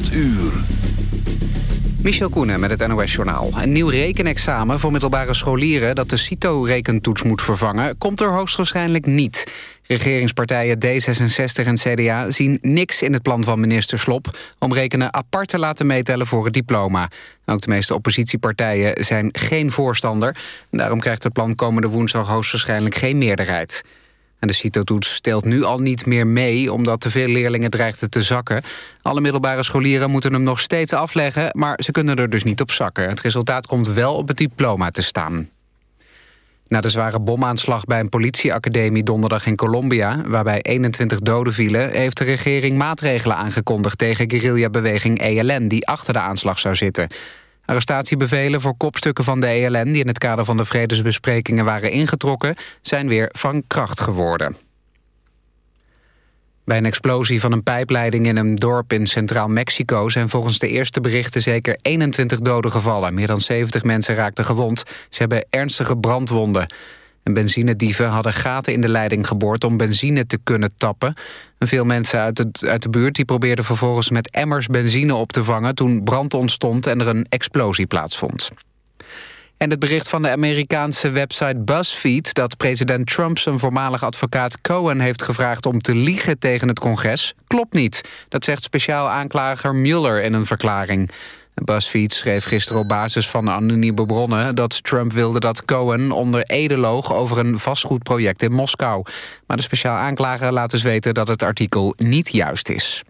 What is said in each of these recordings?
8 uur. Michel Koenen met het NOS-journaal. Een nieuw rekenexamen voor middelbare scholieren... dat de CITO-rekentoets moet vervangen, komt er hoogstwaarschijnlijk niet. Regeringspartijen D66 en CDA zien niks in het plan van minister Slop... om rekenen apart te laten meetellen voor het diploma. Ook de meeste oppositiepartijen zijn geen voorstander. Daarom krijgt het plan komende woensdag hoogstwaarschijnlijk geen meerderheid. En de CITO-toets stelt nu al niet meer mee... omdat te veel leerlingen dreigden te zakken. Alle middelbare scholieren moeten hem nog steeds afleggen... maar ze kunnen er dus niet op zakken. Het resultaat komt wel op het diploma te staan. Na de zware bomaanslag bij een politieacademie donderdag in Colombia... waarbij 21 doden vielen... heeft de regering maatregelen aangekondigd tegen guerrillabeweging ELN... die achter de aanslag zou zitten. Arrestatiebevelen voor kopstukken van de ELN... die in het kader van de vredesbesprekingen waren ingetrokken... zijn weer van kracht geworden. Bij een explosie van een pijpleiding in een dorp in Centraal Mexico... zijn volgens de eerste berichten zeker 21 doden gevallen. Meer dan 70 mensen raakten gewond. Ze hebben ernstige brandwonden. En benzinedieven hadden gaten in de leiding geboord om benzine te kunnen tappen. En veel mensen uit, het, uit de buurt die probeerden vervolgens met emmers benzine op te vangen... toen brand ontstond en er een explosie plaatsvond. En het bericht van de Amerikaanse website BuzzFeed... dat president Trump zijn voormalig advocaat Cohen heeft gevraagd... om te liegen tegen het congres, klopt niet. Dat zegt speciaal aanklager Mueller in een verklaring. BuzzFeed schreef gisteren op basis van anonieme bronnen... dat Trump wilde dat Cohen onder ede loog over een vastgoedproject in Moskou. Maar de speciaal aanklager laat dus weten dat het artikel niet juist is.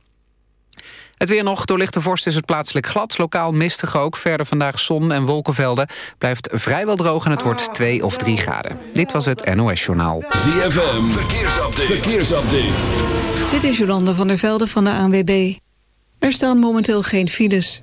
Het weer nog. Door lichte vorst is het plaatselijk glad. Lokaal mistig ook. Verder vandaag zon en wolkenvelden. Blijft vrijwel droog en het wordt 2 of 3 graden. Dit was het NOS Journaal. ZFM. Verkeersupdate. Verkeersupdate. Dit is Jolande van der Velde van de ANWB. Er staan momenteel geen files.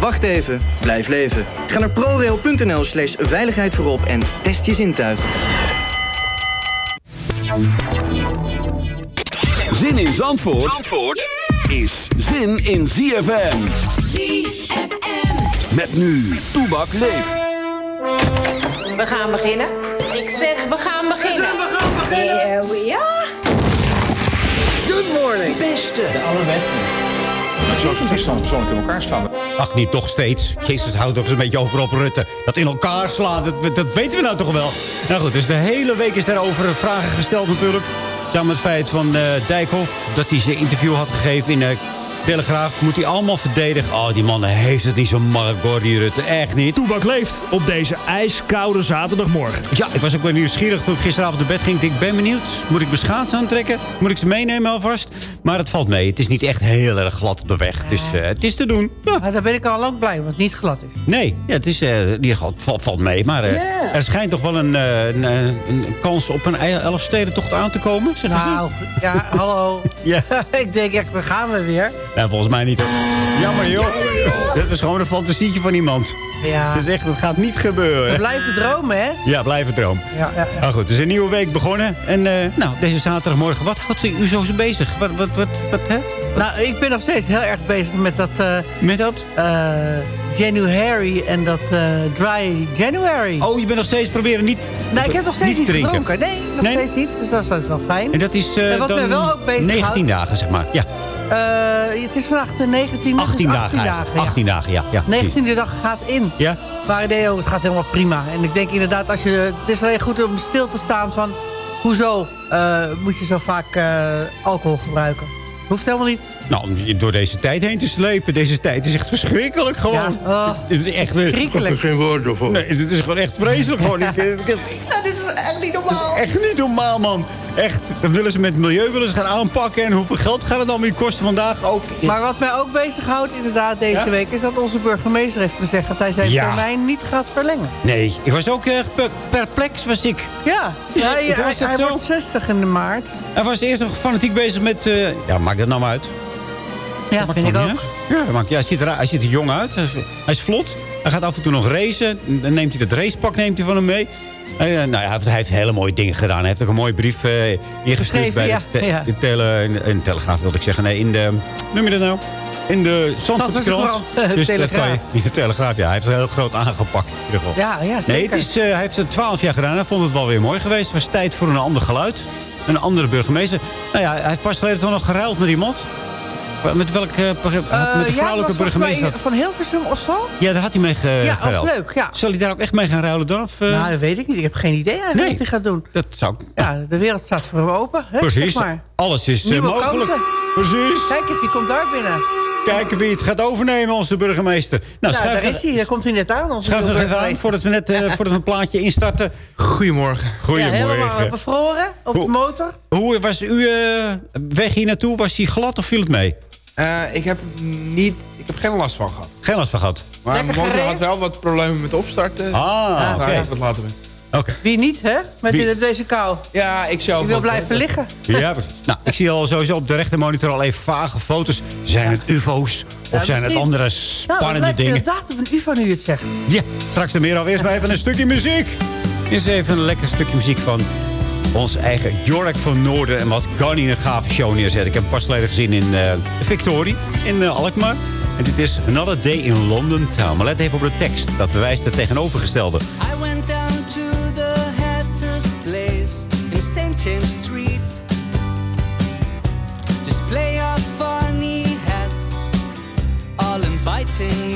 Wacht even, blijf leven. Ga naar prorail.nl slash veiligheid voorop en test je zintuigen. Zin in Zandvoort, Zandvoort is zin in ZFM. ZFM. Met nu, Toebak leeft. We gaan beginnen. Ik zeg, we gaan beginnen. We gaan beginnen. Here we are. Good morning. Beste. De allerbeste. Maar zo precies zo persoonlijk in elkaar slaan. Ach, niet toch steeds. Jezus, houdt toch eens een beetje over op Rutte. Dat in elkaar slaan, dat, dat weten we nou toch wel. Nou goed, dus de hele week is daarover vragen gesteld natuurlijk. Samen met het feit van eh, Dijkhoff dat hij zijn interview had gegeven in uh, Telegraaf. Moet hij allemaal verdedigen. Oh, die man heeft het niet zo makkelijk, Gordy Rutte. Echt niet. Toebak leeft op deze ijskoude zaterdagmorgen. Ja, ik was ook wel nieuwsgierig toen ik gisteravond naar bed ging. Ik ben benieuwd. Moet ik mijn schaatsen aantrekken? Moet ik ze meenemen alvast? Maar het valt mee. Het is niet echt heel erg glad op de weg. Dus uh, het is te doen. Ja. Maar daar ben ik al lang blij, want het niet glad is. Nee, ja, het is, uh, die valt, valt mee. Maar uh, yeah. er schijnt toch wel een, een, een, kans op een Elfstedentocht aan te komen. Nou, ja, hallo. ja. ik denk echt, waar gaan we weer? Ja, volgens mij niet. Jammer joh. Dit was gewoon een fantasietje van iemand. Ja. Het is echt, het gaat niet gebeuren. We blijven dromen, hè? Ja, blijven dromen. Ja, ja, ja. Nou goed, het is een nieuwe week begonnen. En uh, nou, deze zaterdagmorgen, wat houdt u zo bezig? Wat, wat, wat, wat, hè? Nou, ik ben nog steeds heel erg bezig met dat... Uh, met dat? Uh, January en dat uh, Dry January. Oh, je bent nog steeds proberen niet Nee, ik heb nog steeds niet, niet gedronken. Nee, nog nee? steeds niet. Dus dat is, dat is wel fijn. En dat is en wat dan me wel ook bezig 19 houdt, dagen, zeg maar. Ja. Uh, het is vandaag de 19 18 dus dagen. 18 dagen, 18 ja. dagen, ja. ja 19e dag gaat in. Ja. Maar nee, oh, het gaat helemaal prima. En ik denk inderdaad, als je, het is heel goed om stil te staan van... hoezo uh, moet je zo vaak uh, alcohol gebruiken? Hoeft helemaal niet. Nou, om door deze tijd heen te slepen. Deze tijd is echt verschrikkelijk gewoon. Ja, oh, het is echt verschrikkelijk. Er geen woorden voor. Nee, het is gewoon echt vreselijk. gewoon. ik, ik, ik, ja, dit is echt niet normaal. Echt niet normaal, man. Echt. Dan willen ze met het milieu willen ze gaan aanpakken. En hoeveel geld gaat het dan weer kosten vandaag? Ook. Maar wat mij ook bezighoudt inderdaad deze Ja? week... is dat onze burgemeester heeft gezegd dat hij zijn Ja. termijn niet gaat verlengen. Nee, ik was ook erg per- perplex, was ik. Ja, het- hij, was hij, hij wordt 60 in de maart. Hij was eerst nog fanatiek bezig met... eh, ja, maak dat nou maar uit. Ja, Dat maakt vind ik ook. Ja, dat maakt, ja hij, ziet er, hij ziet er jong uit. Hij is, hij is vlot. Hij gaat af en toe nog racen. Dan neemt hij dat racepak neemt hij van hem mee. Eh, nou ja, hij, heeft, hele mooie dingen gedaan. Hij heeft ook een mooie brief eh ingestuurd Geschreven, bij ja, de, te- ja. de tele, in, de, in de Telegraaf, wilde ik zeggen. Nee, in de... Noem je dat nou? In de Zandvoortse krant. Zandvoortse Dus dat kan je, niet de Telegraaf, ja. Hij heeft het heel groot aangepakt. In. Ja, ja, zeker. Nee, het is, eh, hij heeft het twaalf jaar gedaan. Hij vond het wel weer mooi geweest. Het was tijd voor een ander geluid. Een andere burgemeester. Nou ja, hij heeft pas geleden toch nog geruild met iemand. Met welke Eh, met de ja, vrouwelijke burgemeester? Van Hilversum of zo? Ja, daar had hij mee ge Ja, geruild. was leuk, ja. Zal hij daar ook echt mee gaan ruilen dan? Of, eh? Nou, dat weet ik niet. Ik heb geen idee eigenlijk Nee. wat hij gaat doen. dat zou... Ja, de wereld staat voor hem open. Hè? Precies. Zeg maar. Alles is eh, Nieuwe mogelijk. kansen. Precies. Kijk eens, wie komt daar binnen? Kijken wie het gaat overnemen, onze burgemeester. Nou, Nou, schuif, daar is hij. Daar komt hij net aan. Onze schuif nog even aan voordat we, net, eh, voordat we een plaatje instarten. Goedemorgen. Ja, Goedemorgen. helemaal bevroren op de motor. Hoe was uw eh, weg hier naartoe? Was die glad of viel het mee? Eh, ik heb niet, ik heb geen last van gehad. Geen last van gehad? Maar Lekker mijn motor had wel wat problemen met opstarten. Ah, Daar oké. het laten mee. Oké. Wie niet, hè? Met Wie? deze kou. Ja, ik zelf Je wil blijven liggen. Ja, nou, ik zie al sowieso op de rechtermonitor al even vage foto's. Zijn het ufo's? Of Ja, zijn het andere Nou, spannende het lijkt dingen? inderdaad op een UFO nu je het zegt. Ja, straks er meer al. Eerst maar even een stukje muziek. Eerst even een lekker stukje muziek van ons eigen Jork van Noorden. En wat kan hij een gave show neerzetten. Ik heb hem pas geleden gezien in eh Victorie, in eh, Alkmaar. En dit is Another Day in London Town. Maar let even op de tekst. Dat bewijst het tegenovergestelde. I went down to the hatter's place in St. James Street. Display of funny hats, all inviting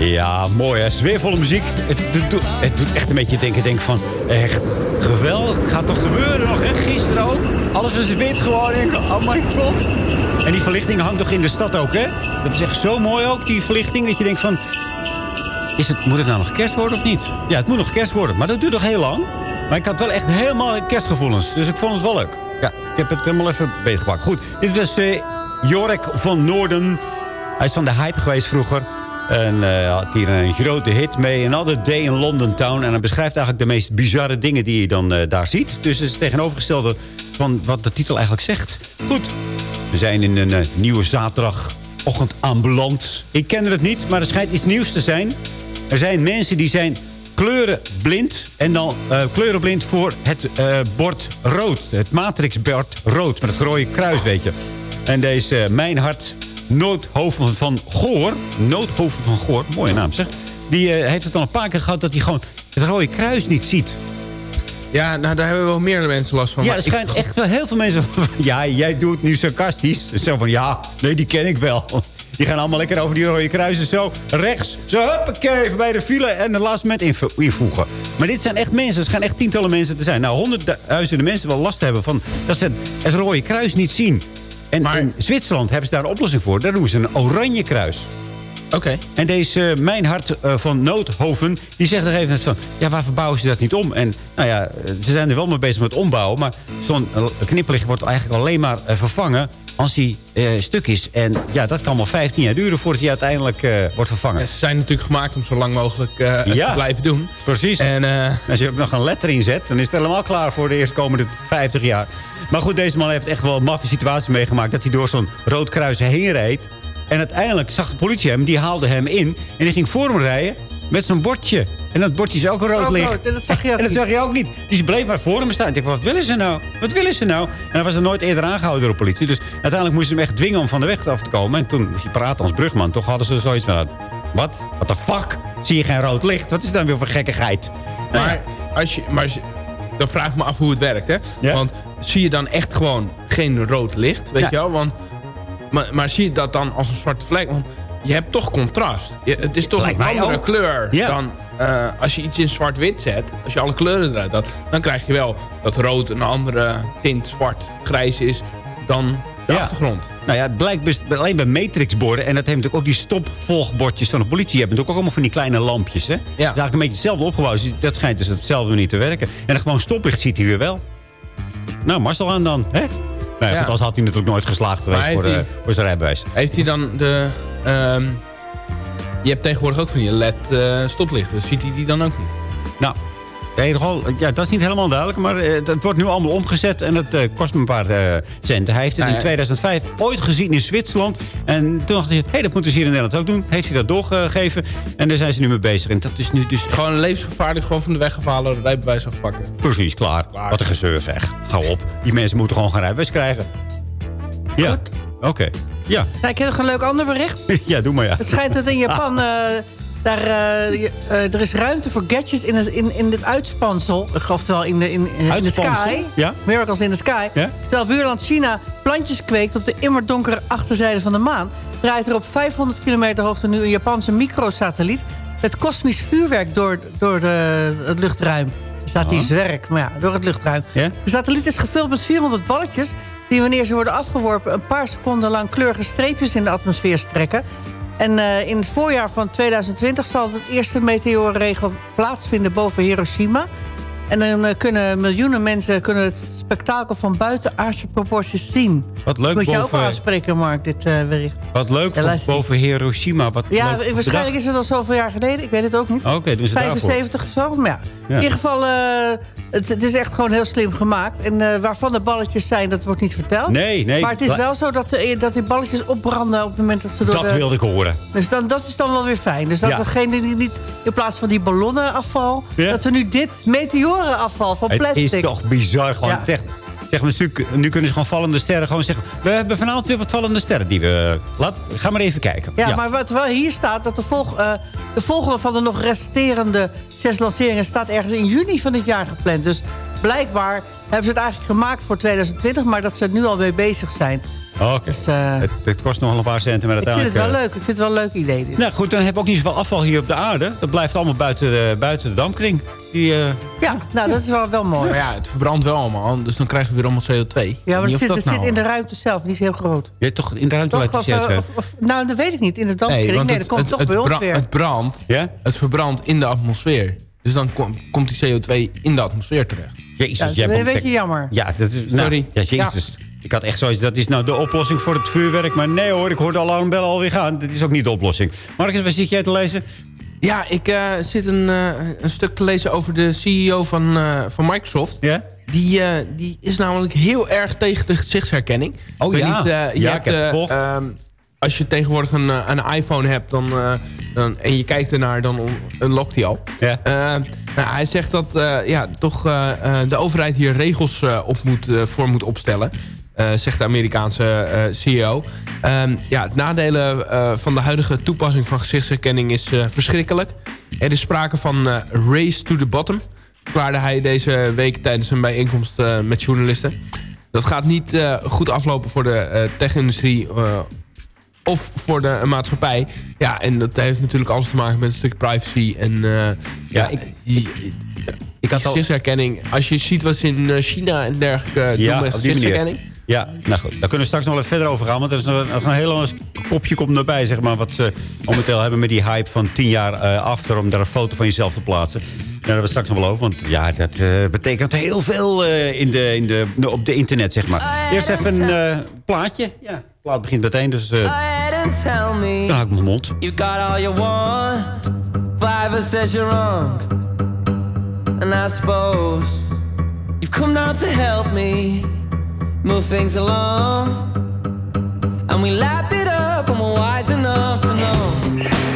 Ja, mooi hè. Sfeervolle muziek. Het, doet- het doet echt een beetje denken, denk van... Echt geweldig. Het gaat toch gebeuren nog, hè? Gisteren ook. Alles is wit gewoon. Oh my god. En die verlichting hangt toch in de stad ook, hè? Dat is echt zo mooi ook, die verlichting. Dat je denkt van... Is het, moet het nou nog kerst worden of niet? Ja, het moet nog kerst worden. Maar dat duurt nog heel lang. Maar ik had wel echt helemaal kerstgevoelens. Dus ik vond het wel leuk. Ja, ik heb het helemaal even beetgepakt. Goed, dit is Jorik van Noorden. Hij is van de hype geweest vroeger. En eh, had hier een grote hit mee. Another Day in London Town. En hij beschrijft eigenlijk de meest bizarre dingen die je dan eh, daar ziet. Dus het is tegenovergestelde van wat de titel eigenlijk zegt. Goed, we zijn in een eh, nieuwe zaterdagochtend aanbeland. Ik kende het niet, maar er schijnt iets nieuws te zijn. Er zijn mensen die zijn kleurenblind. En dan kleurenblind voor het bord rood. Het matrixbord rood met het rode kruis, weet je. En deze Mijn Hart Noodhoven van Goor. Noodhoven van Goor, mooie naam zeg. Die eh, heeft het al een paar keer gehad dat hij gewoon het rode kruis niet ziet. Ja, nou, daar hebben wel meerdere mensen last van. Ja, er ik- schijnt echt wel heel veel mensen... Ja, jij doet het nu sarcastisch. Zo van, ja, nee, die ken ik wel. Die gaan allemaal lekker over die rode kruisen zo rechts. Zo, huppakee, even bij de file en de laatste moment invo- invoegen. Maar dit zijn echt mensen. Het schijnen echt tientallen mensen te zijn. Nou, honderdduizenden mensen wel last hebben van dat ze het rode kruis niet zien. En in Zwitserland hebben ze daar een oplossing voor. Daar doen ze een oranje kruis. Oké. En deze eh, Mijn Hart eh, van Noodhoven, die zegt er even van... ja, waar verbouwen ze dat niet om? En nou ja, eh, ze zijn er wel mee bezig met ombouwen... maar zo'n knipperlicht wordt eigenlijk alleen maar vervangen... als hij eh, stuk is. En ja, dat kan wel 15 jaar duren voordat hij uiteindelijk eh, wordt vervangen. Ze zijn natuurlijk gemaakt om zo lang mogelijk eh, Ja. te blijven doen. Precies. En, Als je ook nog een letter inzet, dan is het helemaal klaar voor de eerstkomende 50 jaar. Maar goed, deze man heeft echt wel een maffe situatie meegemaakt... dat hij door zo'n rood kruis heen reed. En uiteindelijk zag de politie hem, die haalde hem in... en die ging voor hem rijden met zo'n bordje. En dat bordje is ook rood Ook licht. rood, en dat zag je ook En dat zag je ook niet. Dus je bleef maar voor hem staan. Ik dacht, wat willen ze nou? Wat willen ze nou? En hij was er nooit eerder aangehouden door de politie. Dus uiteindelijk moesten ze hem echt dwingen om van de weg af te komen. En toen moest hij praten als brugman. Toch hadden ze zoiets van... Wat? What the fuck? Zie je geen rood licht? Wat is dan weer voor gekkigheid? Nou ja. maar, als je, maar als je- dan vraag ik me af hoe het werkt, hè? Ja. Want zie je dan echt gewoon geen rood licht, weet Ja. je wel? Want, maar, maar zie je dat dan als een zwarte vlek? Want je hebt toch contrast. Je- het is toch Lijkt een andere ook. kleur Ja. dan eh, als je iets in zwart-wit zet. Als je alle kleuren eruit had, dan krijg je wel dat rood een andere tint zwart-grijs is dan de Ja. achtergrond. Nou ja, het blijkt alleen bij matrixborden. En dat heeft natuurlijk ook die stopvolgbordjes van de politie. Je hebt natuurlijk ook allemaal van die kleine lampjes. Hè? Dat is eigenlijk een beetje hetzelfde opgebouwd. Dus dat schijnt dus hetzelfde niet te werken. En dan gewoon stoplicht ziet hij weer wel. Nou, Marcel aan dan. Hè? Nou ja, Ja. anders had hij natuurlijk nooit geslaagd geweest voor, eh, voor zijn rijbewijs. Heeft hij dan de... ehm, je hebt tegenwoordig ook van die LED eh, stoplichten. Ziet hij die dan ook niet? Nou, nee, nogal, ja, dat is niet helemaal duidelijk. Maar eh, het wordt nu allemaal omgezet en het eh, kost me een paar centen. Hij heeft het Nou in ja. 2005 ooit gezien in Zwitserland. En toen dacht hij, hé, hey, dat moeten ze hier in Nederland ook doen. Heeft hij dat doorgegeven. En daar zijn ze nu mee bezig. En dat is nu dus Gewoon een levensgevaarlijk gewoon van de weg afhalen, rijbewijs afpakken. precies klaar. Wat een gezeur zeg. Hou op. Die mensen moeten gewoon geen rijbewijs krijgen. Ja, oké. Ja. Nou, ik heb nog een leuk ander bericht. ja, doe maar ja. Het schijnt dat in Japan... eh, daar, eh, eh, er is ruimte voor gadgets in het, in, in het uitspansel. Oftewel in de, in, in de sky. Ja. Miracles in the sky. Ja. Terwijl buurland China plantjes kweekt op de immer donkere achterzijde van de maan... draait er op 500 kilometer hoogte nu een Japanse microsatelliet... met kosmisch vuurwerk door, door de, het luchtruim. Er staat die Oh. zwerk, maar ja, door het luchtruim. Ja? De satelliet is gevuld met 400 balletjes... die wanneer ze worden afgeworpen... een paar seconden lang kleurige streepjes in de atmosfeer strekken. En eh, in het voorjaar van 2020 zal het eerste meteorenregel plaatsvinden boven Hiroshima. En dan eh, kunnen miljoenen mensen kunnen het spektakel van buitenaardse proporties zien. Wat leuk Moet je ook boven- aanspreken, Mark, dit bericht. Wat leuk Ja, boven Hiroshima. Wat Ja, waarschijnlijk bedacht. is het al zoveel jaar geleden. Ik weet het ook niet. Oké, doen ze daarvoor. 75 of zo. Maar ja, In ieder geval, eh, het, het is echt gewoon heel slim gemaakt. En eh, waarvan de balletjes zijn, dat wordt niet verteld. Nee, nee. Maar het is wel zo dat, de, dat die balletjes opbranden op het moment dat ze door Dat de... wilde ik horen. Dus dan, dat is dan wel weer fijn. Dus dat Ja. degene die niet in plaats van die ballonnenafval... Ja. dat we nu dit meteorenafval van Het plastic... is toch bizar. Gewoon echt, zeg maar, nu, nu kunnen ze gewoon vallende sterren gewoon zeggen... we hebben vanavond weer wat vallende sterren die we... Laat, ga maar even kijken. Ja, maar wat wel hier staat, dat de, volg, eh, de volgende van de nog resterende zes lanceringen... staat ergens in juni van dit jaar gepland. Dus blijkbaar hebben ze het eigenlijk gemaakt voor 2020... maar dat ze er nu al mee bezig zijn. Oké. Dus, eh, het, het kost nog een paar centen, maar ik vind het uiteindelijk... wel eh, leuk. Ik vind het wel een leuk idee. Dit. Nou goed, dan heb ik ook niet zoveel afval hier op de aarde. Dat blijft allemaal buiten de, buiten de dampkring. Die, eh, Ja, nou, dat is wel, wel mooi. Maar ja, het verbrandt wel allemaal. Dus dan krijgen we weer allemaal CO2. Ja, maar het zit, dat het nou- zit in de ruimte zelf. Die is heel groot. je toch in de ruimte Toch? Of, CO2? eh, of, of- nou, dat weet ik niet. In de dampkring. Nee, want dat komt toch bij ons weer. Het brandt, Ja? het verbrandt in de atmosfeer. Dus dan kom- komt die CO2 in de atmosfeer terecht. Jezus, Ja, dat jij is een beetje jammer. Ja, dat is, nou, Sorry. ja, jezus. Ik had echt zoiets, dat is nou de oplossing voor het vuurwerk. Maar nee hoor, ik hoor de alarmbellen alweer gaan. Dit is ook niet de oplossing. Marcus, waar zit jij te lezen? Ja, ik eh, zit een, eh, een stuk te lezen over de CEO van, eh, van Microsoft. Ja? Die, die is namelijk heel erg tegen de gezichtsherkenning. Oh ja. Niet, eh, je Ja, hebt, ik heb eh, ehm, als je tegenwoordig een, een iPhone hebt dan, dan, en je kijkt ernaar, dan unlockt hij al. Ja. Nou, hij zegt dat ja, toch de overheid hier regels op moet, voor moet opstellen. Eh, zegt de Amerikaanse eh, CEO. Ehm, ja, het nadelen eh, van de huidige toepassing van gezichtsherkenning is verschrikkelijk. Er is sprake van race to the bottom. Verklaarde hij deze week tijdens een bijeenkomst met journalisten. Dat gaat niet goed aflopen voor de tech-industrie of voor de maatschappij. Ja, en dat heeft natuurlijk alles te maken met een stuk privacy. En eh, ja, ik- Ik had al... gezichtsherkenning. Als je ziet wat ze in China en dergelijke doen met gezichtsherkenning. Ja, nou goed. Daar kunnen we straks nog even verder over gaan. Want er is nog een heel ander kopje komt erbij, zeg maar. Wat ze momenteel hebben met die hype van 10 jaar eh after... om daar een foto van jezelf te plaatsen. Daar hebben we straks nog wel over. Want ja, dat eh, betekent heel veel eh, in de, in de, op de internet, zeg maar. Eerst even een plaatje. Ja, het plaat begint meteen, dus... me dan hou ik mijn mond. you got all you want. Fiverr says you're wrong. And I suppose you've come down to help me move things along. And we lapped it up and we're wise enough to know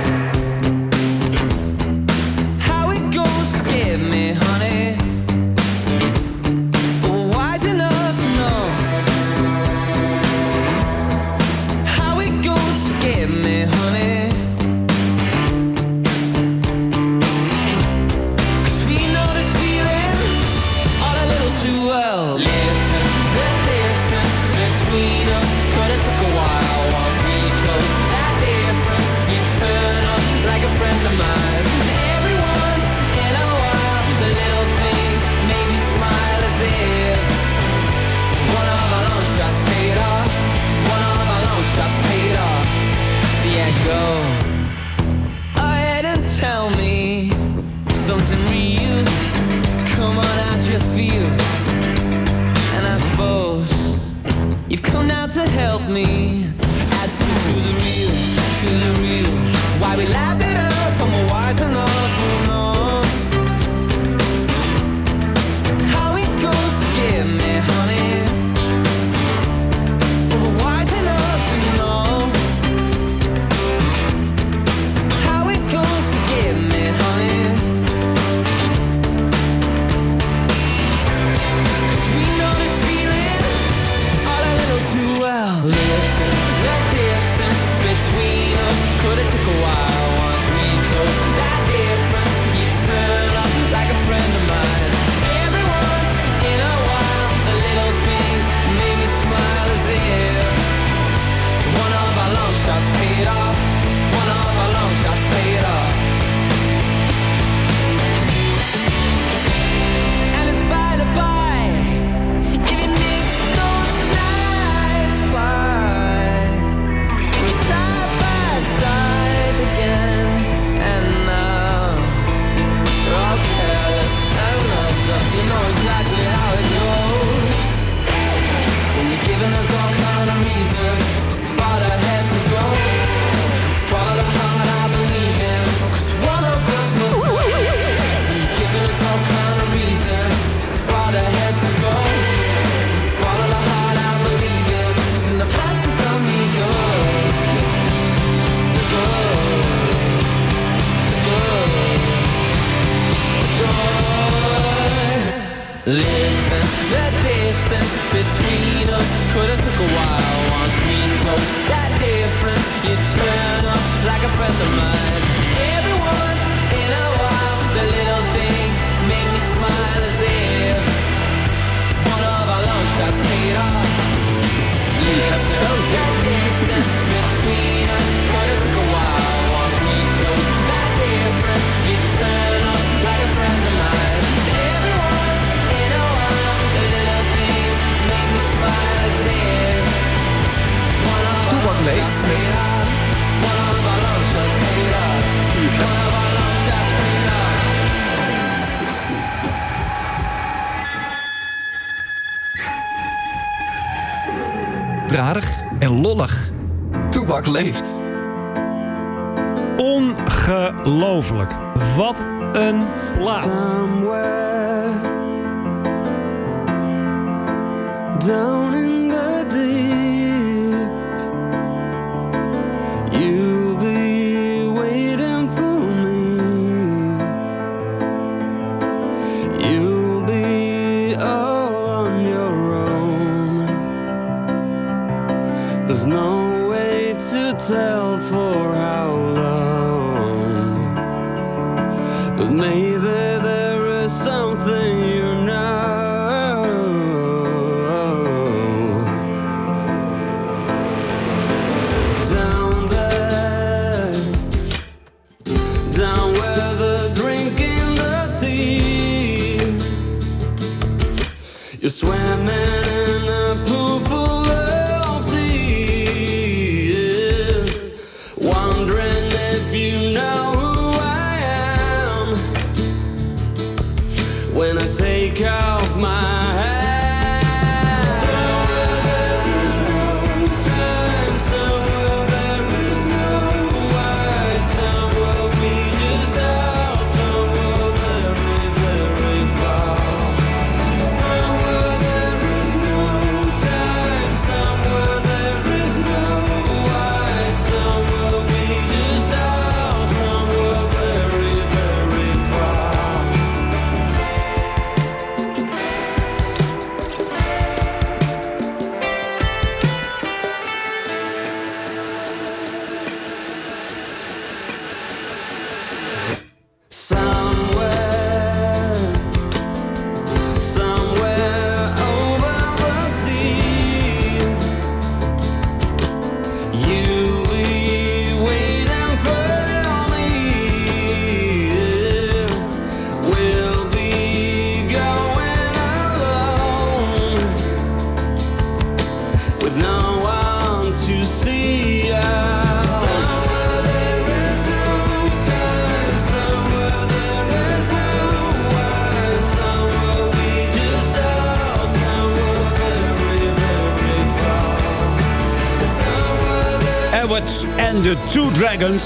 Dragons.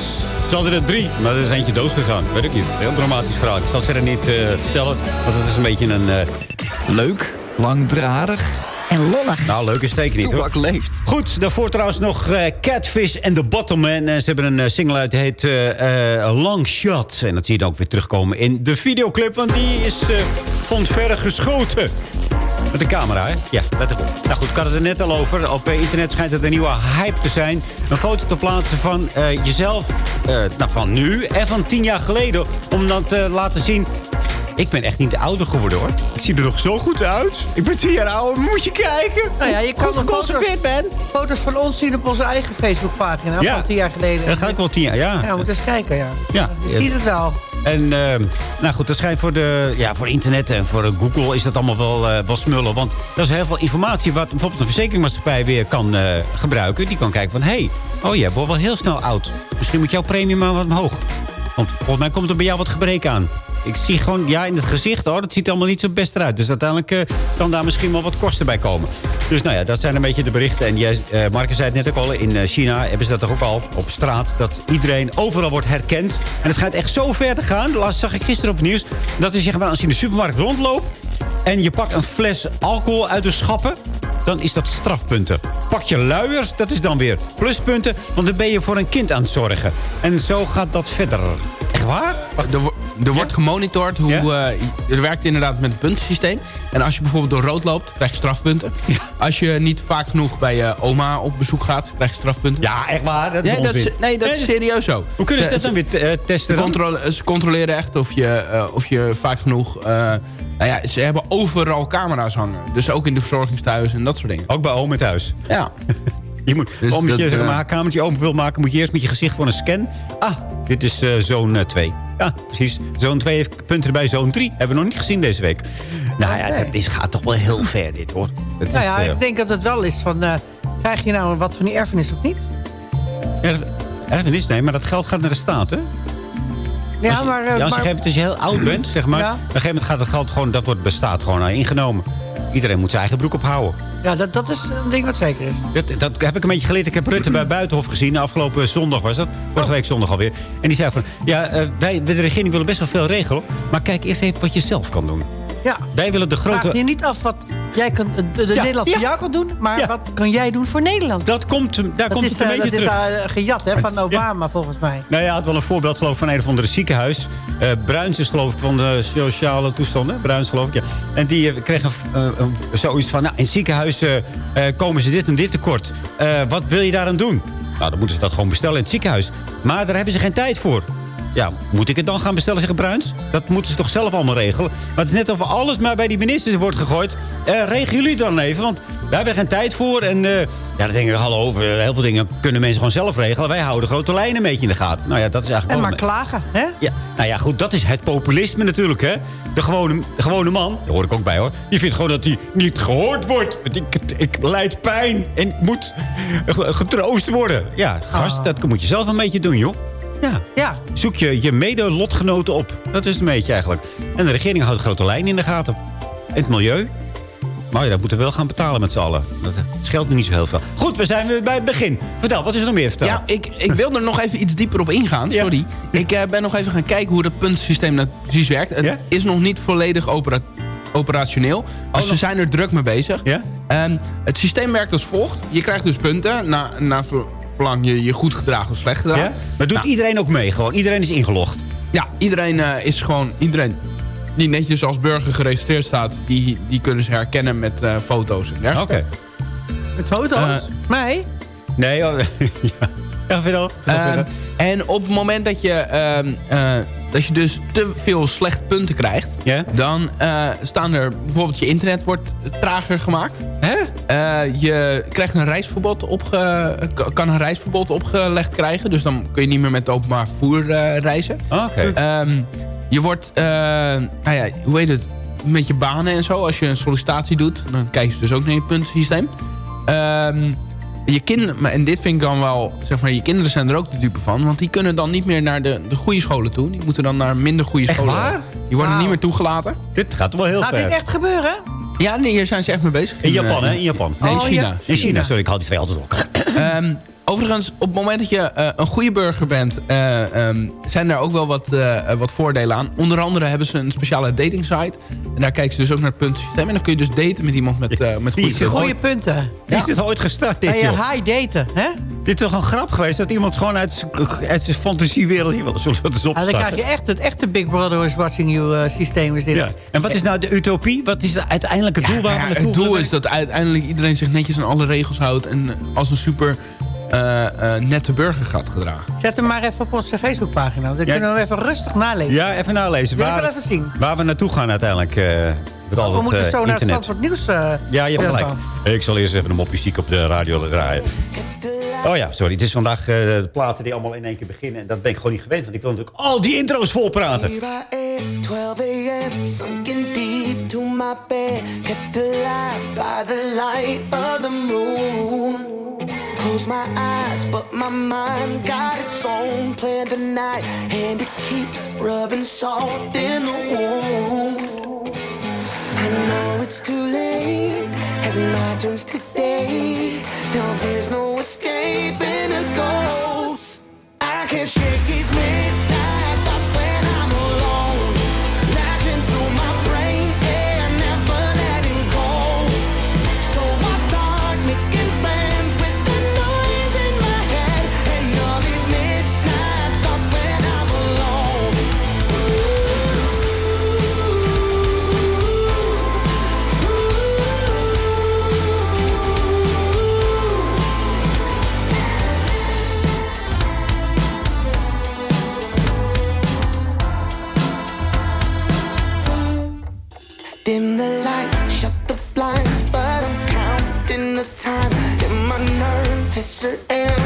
Ze hadden er drie, maar er is eentje dood gegaan. Weet ik niet. Heel dramatisch verhaal. Ik zal het verder niet eh, vertellen, want het is een beetje een... eh, Leuk, langdradig en lollig. Nou, leuk is teken niet, Toebak hoor. leeft. Goed, daarvoor trouwens nog eh, Catfish and the Bottleman. En ze hebben een single uit, die heet eh, eh, Long Shot. En dat zie je dan ook weer terugkomen in de videoclip. Want die is eh van verre geschoten. Met de camera, hè? Ja, let erop. Nou goed, ik had het er net al over. Op eh, internet schijnt het een nieuwe hype te zijn. Een foto te plaatsen van eh, jezelf, eh, nou, van nu en van tien jaar geleden. Om dan te laten zien... Ik ben echt niet ouder geworden, hoor. Ik zie er nog zo goed uit. Ik ben tien jaar ouder, moet je kijken. Nou ja, je kan nog foto's, ben. foto's van ons zien op onze eigen Facebookpagina. Ja. Van tien jaar geleden. Dat ga ik wel tien jaar, ja. Ja, we moeten eens kijken, ja. Ja. Je ziet het wel. En eh, nou goed, dat schijnt voor, de, ja, voor internet en voor eh, Google is dat allemaal wel, eh, wel smullen. Want dat is heel veel informatie wat bijvoorbeeld een verzekeringsmaatschappij weer kan eh, gebruiken. Die kan kijken van, hé, hey, oh je wordt wel heel snel oud. Misschien moet jouw premie maar wat omhoog. Want volgens mij komt er bij jou wat gebrek aan. Ik zie gewoon, ja, in het gezicht hoor, dat ziet allemaal niet zo best eruit. Dus uiteindelijk eh, kan daar misschien wel wat kosten bij komen. Dus nou ja, dat zijn een beetje de berichten. En jij, eh Marcus zei het net ook al, in eh, China hebben ze dat toch ook al op straat. Dat iedereen overal wordt herkend. En het schijnt echt zo ver te gaan. Laatst zag ik gisteren op het nieuws. Dat is zeg maar, als je in de supermarkt rondloopt. En je pakt een fles alcohol uit de schappen. Dan is dat strafpunten. Pak je luiers, dat is dan weer pluspunten. Want dan ben je voor een kind aan het zorgen. En zo gaat dat verder. Echt waar? Wacht, Er, er wordt gemonitord hoe... eh, er werkt inderdaad met een puntensysteem. En als je bijvoorbeeld door rood loopt, krijg je strafpunten. Als je niet vaak genoeg bij je oma op bezoek gaat, krijg je strafpunten. Ja, echt waar? Dat is nee, dat is, nee, dat is serieus zo. Hoe kunnen ze dat dan weer eh, testen dan? controle- ze controleren echt of je, eh, of je vaak genoeg... eh, nou ja, ze hebben overal camera's hangen. Dus ook in de verzorgingstehuizen en dat soort dingen. Ook bij oom thuis. Ja. Je moet, Dus om je dat, zeg eh, maar, kamertje open wil maken... moet je eerst met je gezicht voor een scan. Ah, dit is eh, zoon 2. ja, precies. Zoon 2 heeft punten erbij. Zoon 3 hebben we nog niet gezien deze week. Nou ja, dat is, gaat toch wel heel ver dit, hoor. Het Nou is, ja, eh, ik denk dat het wel is van... eh, krijg je nou wat van die erfenis of niet? erf- erfenis, nee, maar dat geld gaat naar de staat, hè? Ja, als je, maar... ja, als, je, maar- gegeven moment- als je heel oud bent, zeg maar... Ja. op een gegeven moment gaat het geld gewoon... dat wordt bestaat gewoon ingenomen. Iedereen moet zijn eigen broek ophouden. Ja, dat, dat is een ding wat zeker is. Dat, dat heb ik een beetje geleerd. Ik heb Rutte bij Buitenhof gezien. Afgelopen zondag was dat. Vorige week zondag alweer. En die zei van... Ja, eh, wij, de regering willen best wel veel regelen. Maar kijk eerst even wat je zelf kan doen. Ja. Wij willen de grote... Vraag je niet af wat jij kan, de, de Ja, Nederland voor jou kan doen... maar wat kan jij doen voor Nederland? Dat komt, daar dat komt is, het een eh, beetje dat terug. is eh, gejat hè, van Obama, volgens mij. Nou ja, had wel een voorbeeld geloof ik van een of andere ziekenhuis. Eh Bruins is geloof ik van de sociale toestanden. Bruins geloof ik, ja. En die eh, kregen eh, eh, zoiets van... Nou, in het ziekenhuis eh, eh, komen ze dit en dit tekort. Eh, wat wil je daaraan doen? Nou, dan moeten ze dat gewoon bestellen in het ziekenhuis. Maar daar hebben ze geen tijd voor. Ja, moet ik het dan gaan bestellen, zeggen Bruins? Dat moeten ze toch zelf allemaal regelen? Maar het is net of alles maar bij die ministers wordt gegooid. Regelen jullie dan even, want wij hebben er geen tijd voor. En eh, ja, dan denk ik, hallo, eh, heel veel dingen kunnen mensen gewoon zelf regelen. Wij houden de grote lijnen een beetje in de gaten. Nou ja, dat is eigenlijk En maar klagen, hè? ja, nou ja, goed, dat is het populisme natuurlijk, hè. De gewone, de gewone man, daar hoor ik ook bij, hoor. Die vindt gewoon dat hij niet gehoord wordt. Want ik, ik leid pijn en ik moet ge- getroost worden. Ja, gast, dat moet je zelf een beetje doen, joh. Ja. ja. Zoek je je mede-lotgenoten op. Dat is het een beetje eigenlijk. En de regering houdt grote lijn in de gaten. En het milieu. Maar ja, dat moeten we wel gaan betalen met z'n allen. Dat scheelt niet zo heel veel. Goed, we zijn weer bij het begin. Vertel, wat is er nog meer? Vertel. Ja, ik, ik wil er nog even iets dieper op ingaan. Sorry. Ik eh, ben nog even gaan kijken hoe dat puntensysteem nou precies werkt. Het is nog niet volledig opera- operationeel. Dus ze zijn er druk mee bezig. Ja? En het systeem werkt als volgt. Je krijgt dus punten na, na verlang je je goed gedragen of slecht gedragen. Ja? Maar doet Nou, iedereen ook mee? Gewoon, iedereen is ingelogd. Ja, iedereen eh, is gewoon... Iedereen die netjes als burger geregistreerd staat... die, die kunnen ze herkennen met eh, foto's en dergelijke. Oké. Met foto's? Eh, Mij? Nee, oh, ja. Ja, vertel Ehm, verder. en op het moment dat je, ehm, eh, dat je dus te veel slechte punten krijgt... dan eh, staan er... bijvoorbeeld je internet wordt trager gemaakt. Eh, je krijgt een reisverbod opge, kan een reisverbod opgelegd krijgen. Dus dan kun je niet meer met openbaar vervoer eh, reizen. Oké. Ehm, je wordt... nou ja, hoe heet het? Met je banen en zo. Als je een sollicitatie doet... dan kijken ze dus ook naar je puntensysteem. Ehm je kinderen, maar- en dit vind ik dan wel, zeg maar, je kinderen zijn er ook de dupe van. Want die kunnen dan niet meer naar de, de goede scholen toe. Die moeten dan naar minder goede Echt scholen. waar? Die worden niet meer toegelaten. Dit gaat wel heel Gaat dit echt gebeuren? Ja, nee, hier zijn ze echt mee bezig. In Japan, hè? In Japan. Nee, in Oh, China. In China, sorry, ik haal die twee altijd op elkaar. Overigens, op het moment dat je eh, een goede burger bent... eh, ehm, zijn er ook wel wat, eh, wat voordelen aan. Onder andere hebben ze een speciale dating site. En daar kijken ze dus ook naar het puntensysteem. En dan kun je dus daten met iemand met, eh met goede is er punten. Wie is dit ooit gestart, dit, Bij je high daten, hè? Dit is toch een grap geweest dat iemand gewoon uit, zijn fantasiewereld hier wil. Zullen we dat eens Ja, dan krijg je echt het echte Big Brother is watching you systeem. Is dit. Ja. En wat is nou de utopie? Wat is het uiteindelijke doel waar we naartoe het doel is dat uiteindelijk iedereen zich netjes aan alle regels houdt... en als een super eh, eh, nette burger gaat gedragen. Zet hem maar even op onze Facebookpagina. Dan Ja. kunnen we even rustig nalezen. Ja, even nalezen. Wil ik Waar, wel even zien. waar we naartoe gaan uiteindelijk. eh met al we dat, moeten zo naar het. Zandvoort Nieuws eh, Ja, je hebt gelijk. Ik zal eerst even een mopje ziek op de radio draaien. Oh ja, sorry. Het is vandaag eh, de platen die allemaal in één keer beginnen. En dat ben ik gewoon niet gewend. Want ik wil natuurlijk al die intro's vol praten. Here I am, 12 a.m., sunken deep to my bed, kept alive by the light of the moon. Close my eyes, but my mind got its own plan tonight, and it keeps rubbing salt in the wound. I know it's too late as the night turns to day. Now there's no escaping a ghost. I can't shake Dim the lights, shut the blinds, but I'm counting the time. Am my nervous or am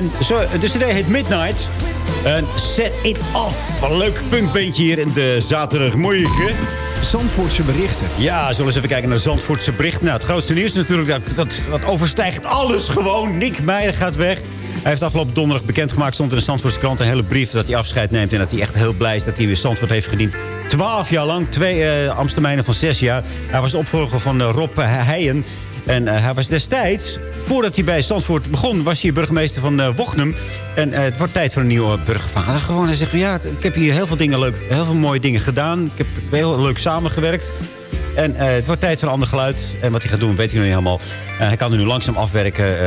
En zo, de cd heet Midnight. En Set It Off. Een leuk punkbandje hier in de zaterdagmorgen. Zandvoortse berichten. Ja, zullen we eens even kijken naar Zandvoortse berichten. Nou, het grootste nieuws is natuurlijk, dat, dat, dat overstijgt alles gewoon. Nick Meijer gaat weg. Hij heeft afgelopen donderdag bekendgemaakt, stond in de Zandvoortse krant een hele brief dat hij afscheid neemt. En dat hij echt heel blij is dat hij weer Zandvoort heeft gediend. Twaalf jaar lang, twee eh Amstermijnen van zes jaar. Hij was de opvolger van eh, Rob Heijen. En eh, hij was destijds, voordat hij bij Zandvoort begon... was hij burgemeester van eh Wochnum. En eh, het wordt tijd voor een nieuwe burgervader. Gewoon, hij zegt, ja, ik heb hier heel veel, dingen leuk, heel veel mooie dingen gedaan. Ik heb heel leuk samengewerkt. En eh, het wordt tijd voor een ander geluid. En wat hij gaat doen, weet hij nog niet helemaal. En hij kan er nu langzaam afwerken.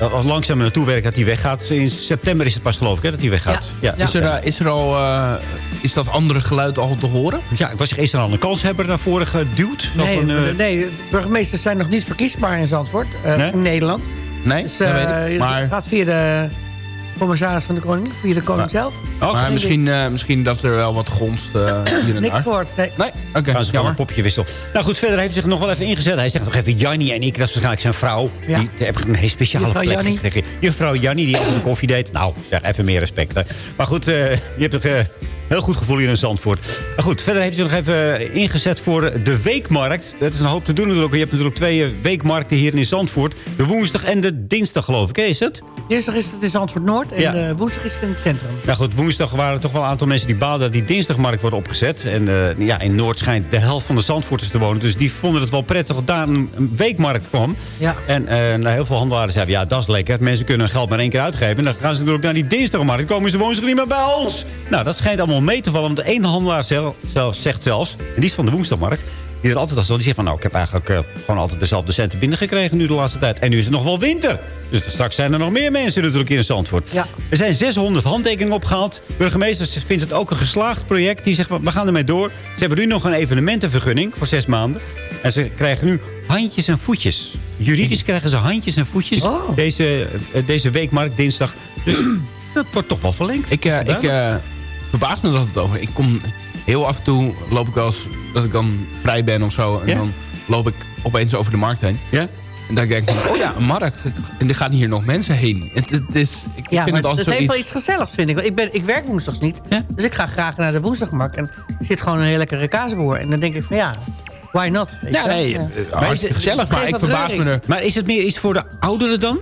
eh, of langzaam er naartoe werken dat hij weggaat. In september is het pas geloof ik, hè, dat hij weggaat. Ja. Is, er, eh, is er al... eh, is dat andere geluid al te horen? Ja, ik was eerst al een kanshebber naar voren geduwd. Nee, van, eh, nee, de burgemeesters zijn nog niet verkiesbaar in Zandvoort. eh, Nee? In Nederland. Nee, Dus dat eh, weet ik. het Maar, gaat via de commissaris van de koning. Via de koning zelf. Maar misschien, eh, misschien dat er wel wat gonst eh, hier en Niks daar. gehoord. Nee. Nee, oké. gaan ze gewoon een popje wisselen. Nou goed, verder heeft hij zich nog wel even ingezet. Hij zegt nog even Jannie en ik, dat is waarschijnlijk zijn vrouw. Ja. Die, die hebben een hele speciale Juffrouw plek Jannie. gekregen. Juffrouw Jannie, die altijd de koffie deed. Nou, zeg even meer respect. Hè. Maar goed, eh, je hebt toch heel goed gevoel hier in Zandvoort. Maar goed, verder heeft zich nog even ingezet voor de weekmarkt. Dat is een hoop te doen natuurlijk. Je hebt natuurlijk twee eh, weekmarkten hier in Zandvoort. De woensdag en de dinsdag geloof ik. Is het? Dinsdag is het in Zandvoort Noord en Ja. eh, woensdag is het in het centrum. Nou goed, woensdag waren er toch wel een aantal mensen die baalden dat die dinsdagmarkt wordt opgezet. En eh, ja, in Noord schijnt de helft van de Zandvoorters te wonen. Dus die vonden het wel prettig dat daar een, weekmarkt kwam. Ja. En eh, nou, heel veel handelaren zeiden, ja, dat is lekker. Mensen kunnen hun geld maar één keer uitgeven. En dan gaan ze natuurlijk naar die dinsdagmarkt. Dan komen ze woensdag niet meer bij ons. Nou, dat schijnt allemaal mee te vallen. Want de ene handelaar zelf, zelf zegt zelfs, en die is van de woensdagmarkt... Die dat altijd al zo. Die zegt van, nou, ik heb eigenlijk eh, gewoon altijd dezelfde centen binnengekregen nu de laatste tijd. En nu is het nog wel winter. Dus straks zijn er nog meer mensen natuurlijk in Zandvoort. Ja. Er zijn 600 handtekeningen opgehaald. Burgemeester vindt het ook een geslaagd project. Die zegt, we gaan ermee door. Ze hebben nu nog een evenementenvergunning voor zes maanden. En ze krijgen nu handjes en voetjes. Juridisch krijgen ze handjes en voetjes. Oh. Deze, eh, deze weekmarkt, dinsdag. Dus dat wordt toch wel verlengd. Ik, eh, ik eh, verbaas me er altijd over. Ik kom heel af en toe, loop ik wel eens dat ik dan vrij ben of zo. En Ja? dan loop ik opeens over de markt heen. Ja? En dan denk ik, van, oh ja, een markt. En er gaan hier nog mensen heen. Het, het is, ik Ja, vind het altijd het heeft wel iets gezelligs, vind ik. Ik, ben, ik werk woensdags niet. Ja? Dus ik ga graag naar de woensdagmarkt. En er zit gewoon een hele lekkere kaasboer. En dan denk ik van ja, why not? Ja, nee, Ja. eh, hartstikke gezellig. Maar ik verbaas me er... Maar is het meer iets voor de ouderen dan?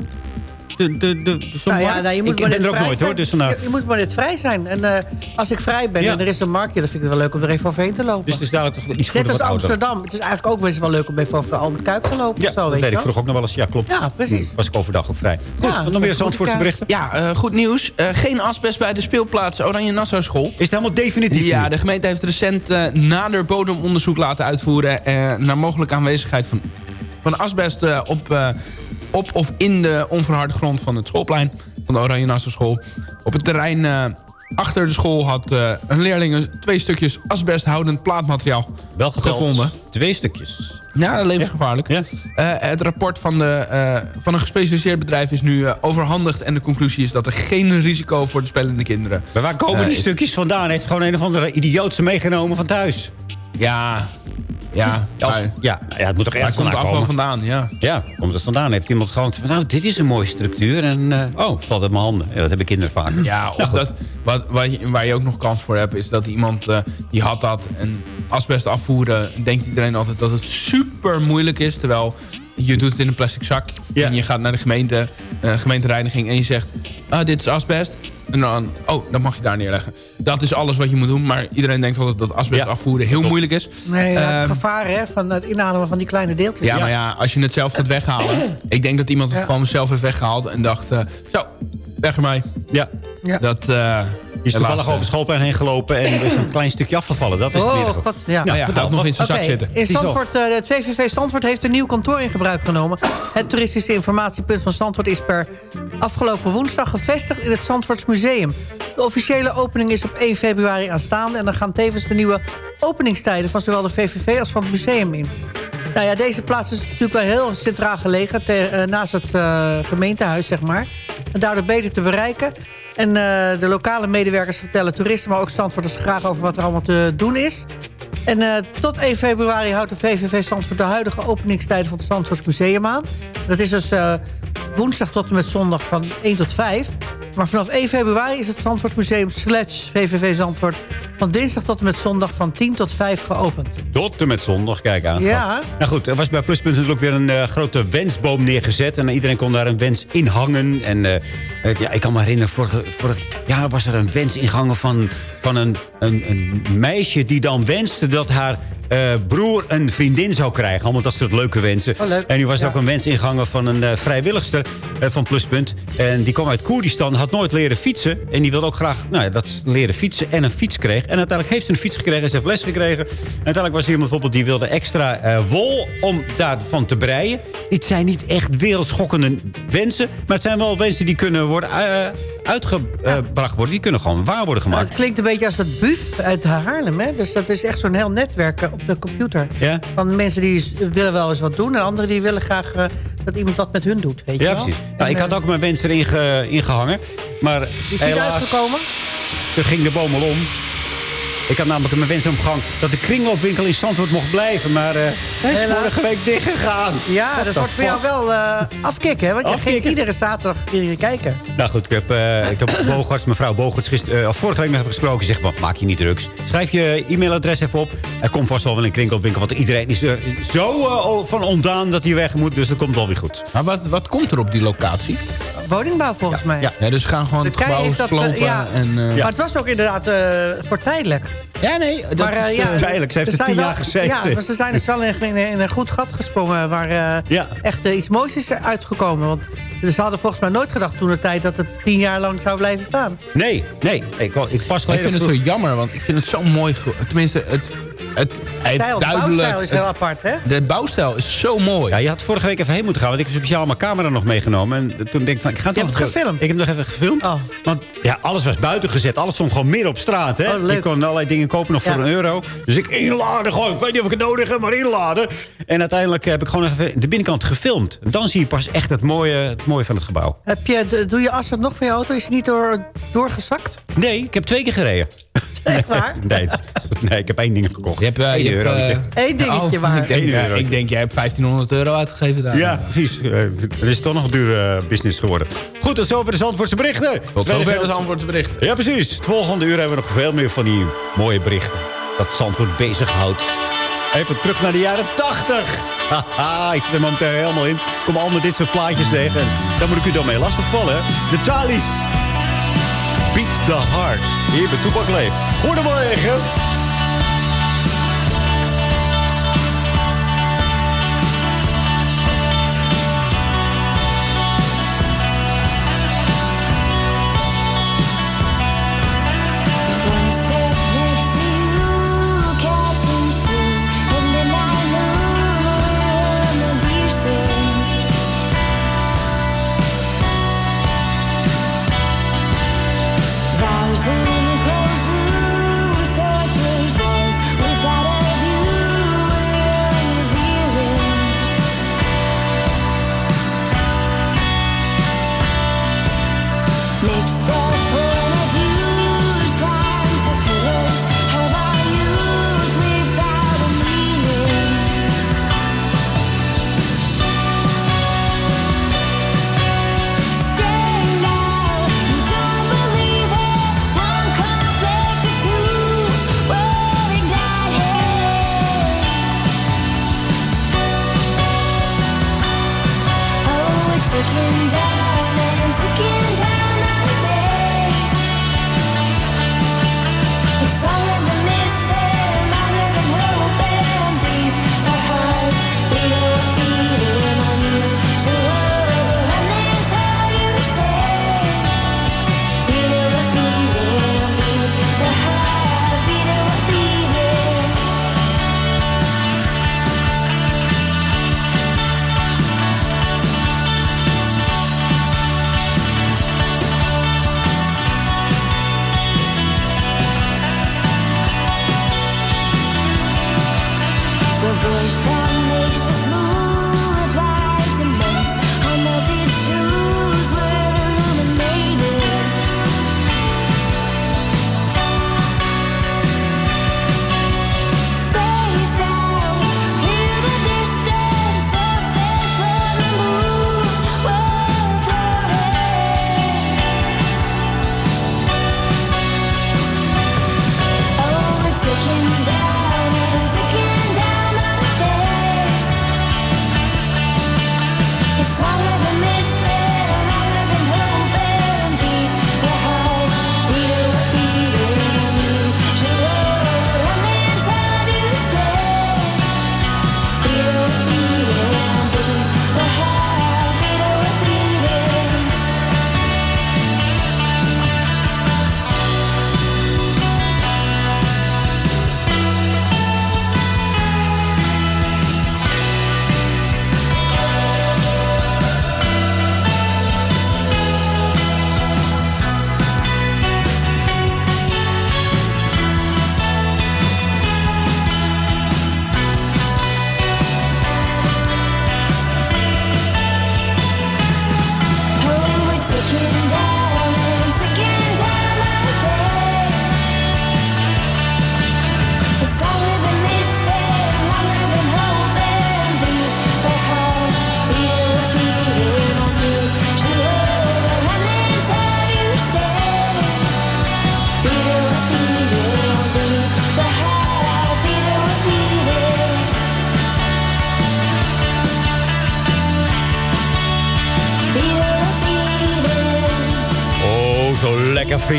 De, de, de, de, zo'n Nou ja, nou, je moet ik maar ben er ook vrij nooit zijn. hoor. Dus je, je moet maar net vrij zijn. En eh, als ik vrij ben Ja. en er is een marktje... dan vind ik het wel leuk om er even overheen te lopen. Dus het is dadelijk toch iets voor Net de als. Amsterdam. Het is eigenlijk ook best wel leuk om even over de Albert Kuip te lopen. Ja, of zo, dat weet deed ik wel. vroeger ook nog wel eens. Ja, klopt. Ja, precies. Hm, was ik overdag ook vrij. Goed, Ja, nog meer Zandvoortse ik, berichten? Ja, eh, goed nieuws. Eh, geen asbest bij de speelplaats Oranje Nassau School. Is het helemaal definitief Ja, nu? de gemeente heeft recent eh, nader bodemonderzoek laten uitvoeren... eh, naar mogelijke aanwezigheid van, van asbest eh, op, eh, op of in de onverharde grond van het schoolplein... van de Oranje Nassau School. Op het terrein eh, achter de school had eh, een leerling twee stukjes asbesthoudend plaatmateriaal Wel gevonden. Twee stukjes. Ja, levensgevaarlijk. Ja. Eh, het rapport van, de, van een gespecialiseerd bedrijf is nu overhandigd... en de conclusie is dat er geen risico voor de spelende kinderen... Maar waar komen die stukjes vandaan? Heeft gewoon een of andere idiootse meegenomen van thuis. Ja, ja. Ja, of- ja, ja, het moet toch ergens komt vandaan afval komen? vandaan? Ja. Ja, komt het vandaan? Heeft iemand gewoon van, nou, dit is een mooie structuur. En, eh, oh, valt uit mijn handen. Ja, dat hebben kinderen vaak. Ja, of Nou, goed. dat, wat, waar, je, waar je ook nog kans voor hebt... is dat iemand eh, die had dat en asbest afvoeren... denkt iedereen altijd dat het super moeilijk is. Terwijl je doet het in een plastic zak... Ja. en je gaat naar de gemeente, eh, gemeentereiniging... en je zegt, ah, dit is asbest... En dan, oh, dat mag je daar neerleggen. Dat is alles wat je moet doen. Maar iedereen denkt altijd dat asbest Ja. afvoeren heel moeilijk is. Nee, ja, het Ehm, gevaar hè, van het inademen van die kleine deeltjes. Ja, maar ja, als je het zelf gaat weghalen... ik denk dat iemand het Ja. gewoon zelf heeft weggehaald... en dacht, eh, zo, weg ermee. Ja, Ja. Dat, eh is toevallig helaas, over het schoolplein heen gelopen... en er is een klein stukje afgevallen. Dat is het Oh, meer. god, ja. Nou ja, vertel, gaat nog in zijn zak zitten. in. Zandvoort, eh, het VVV Zandvoort heeft een nieuw kantoor in gebruik genomen. Het toeristische informatiepunt van Zandvoort is per afgelopen woensdag gevestigd in het Zandvoorts Museum. De officiële opening is op 1 februari aanstaande... en dan gaan tevens de nieuwe openingstijden van zowel de VVV als van het museum in. Nou ja, deze plaats is natuurlijk wel heel centraal gelegen... te- eh, naast het eh, gemeentehuis, zeg maar. En daardoor beter te bereiken. En eh, de lokale medewerkers vertellen toeristen... maar ook Zandvoorters graag over wat er allemaal te doen is. En eh, tot 1 februari houdt de VVV Zandvoort de huidige openingstijden van het Zandvoorts Museum aan. Dat is dus eh, woensdag tot en met zondag van 1 tot 5. Maar vanaf 1 februari is het Zandvoort Museum slash VVV Zandvoort... van dinsdag tot en met zondag van 10 tot 5 geopend. Tot en met zondag, kijk aan. Ja. Nou goed, er was bij Pluspunt natuurlijk weer een grote wensboom neergezet. En iedereen kon daar een wens in hangen. En ja, ik kan me herinneren, vorig, vorig jaar was er een wens ingehangen van, van een, een, een meisje... die dan wenste dat haar eh, broer een vriendin zou krijgen. Allemaal dat soort leuke wensen. Oh, leuk. En nu was er Ja. ook een wens ingehangen van een eh, vrijwilligster eh, van Pluspunt. En die kwam uit Koerdistan, had nooit leren fietsen. En die wilde ook graag nou ja, dat leren fietsen en een fiets kreeg. En uiteindelijk heeft ze een fiets gekregen, ze heeft les gekregen. En uiteindelijk was er iemand bijvoorbeeld die wilde extra wol om daarvan te breien. Dit zijn niet echt wereldschokkende wensen. Maar het zijn wel wensen die kunnen worden uitgebracht worden. Die kunnen gewoon waar worden Nou, gemaakt. het klinkt een beetje als dat BUF uit Haarlem. Hè? Dus dat is echt zo'n heel netwerk eh, op de computer. Ja? Van mensen die willen wel eens wat doen... en anderen die willen graag eh, dat iemand wat met hun doet. Weet je Ja, wel? precies. Nou, En, ik had eh, ook mijn wens erin ge- ingehangen. Maar is helaas... uitgekomen? Toen ging de boom al om. Ik had namelijk mijn wens omgang dat de kringloopwinkel in Zandvoort mocht blijven. Maar eh hij is vorige week dichtgegaan. Ja, What dat wordt voor jou wel eh, afkicken, hè? Want je Afkicken? ging iedere zaterdag hier kijken. Nou goed, ik heb, eh ik heb Bogarts, mevrouw Bogarts gister, eh, of vorige week nog even gesproken. Ze zegt, "Maar maak je niet drugs. Schrijf je e-mailadres even op. Er komt vast wel wel een kringloopwinkel. Want iedereen is er zo eh, van ontdaan dat hij weg moet. Dus dat komt wel weer goed. Maar wat, wat komt er op die locatie? Woningbouw volgens mij. Ja. Ja, dus we gaan gewoon De het gebouw dat, eh, slopen. ja. en, eh, Maar het was ook inderdaad eh, voor tijdelijk. Ja, nee. Dat maar, is, ja, Tijdelijk, ze heeft er tien wel- jaar gezeten. Ja, maar ze zijn dus wel in, in, in een goed gat gesprongen... waar eh, Ja. echt iets moois is uitgekomen. Want ze hadden volgens mij nooit gedacht toen de tijd... dat het tien jaar lang zou blijven staan. Nee, nee. Ik, ik pas ik geleden... vind het zo jammer, want ik vind het zo mooi. Tenminste, het, het, hij heeft Stijl, de duidelijk... bouwstijl is heel het- apart, hè? de bouwstijl is zo mooi. Ja, je had vorige week even heen moeten gaan. Want ik heb speciaal mijn camera nog meegenomen. En toen denk ik van, ik ga Je toch hebt het gefilmd? Ik heb nog even gefilmd. Oh. Want ja, alles was buiten gezet. Alles stond gewoon midden op straat. Hè? Oh, leuk. je kon allerlei dingen kopen nog Ja. voor een euro. Dus ik inladen gewoon. Ik weet niet of ik het nodig heb, maar inladen. En uiteindelijk heb ik gewoon even de binnenkant gefilmd. En dan zie je pas echt het mooie, het mooie van het gebouw. Heb je, doe je as het nog van je auto? Is het niet door, doorgezakt? Nee, ik heb twee keer gereden. Echt waar? Nee, ik heb één ding gekocht. Je hebt, eh, Eén je hebt, euro. eh, Eén dingetje oh, waar. Ik denk, Eén eh, ik denk, jij hebt 1500 euro uitgegeven daar. Ja, precies. Het is toch nog een dure business geworden. Goed, tot zover de Zandvoortse berichten. Tot zover de antwoordsbericht. Ja, precies. Het volgende uur hebben we nog veel meer van die mooie berichten. Dat Zandvoort bezighoudt. Even terug naar de jaren 80. Haha, ik zit er momenteel helemaal in. Ik kom allemaal dit soort plaatjes tegen. En daar moet ik u dan mee lastigvallen. hè. De Thalys. Beat the Heart. Hier bij Toepak Leef. Goedemorgen.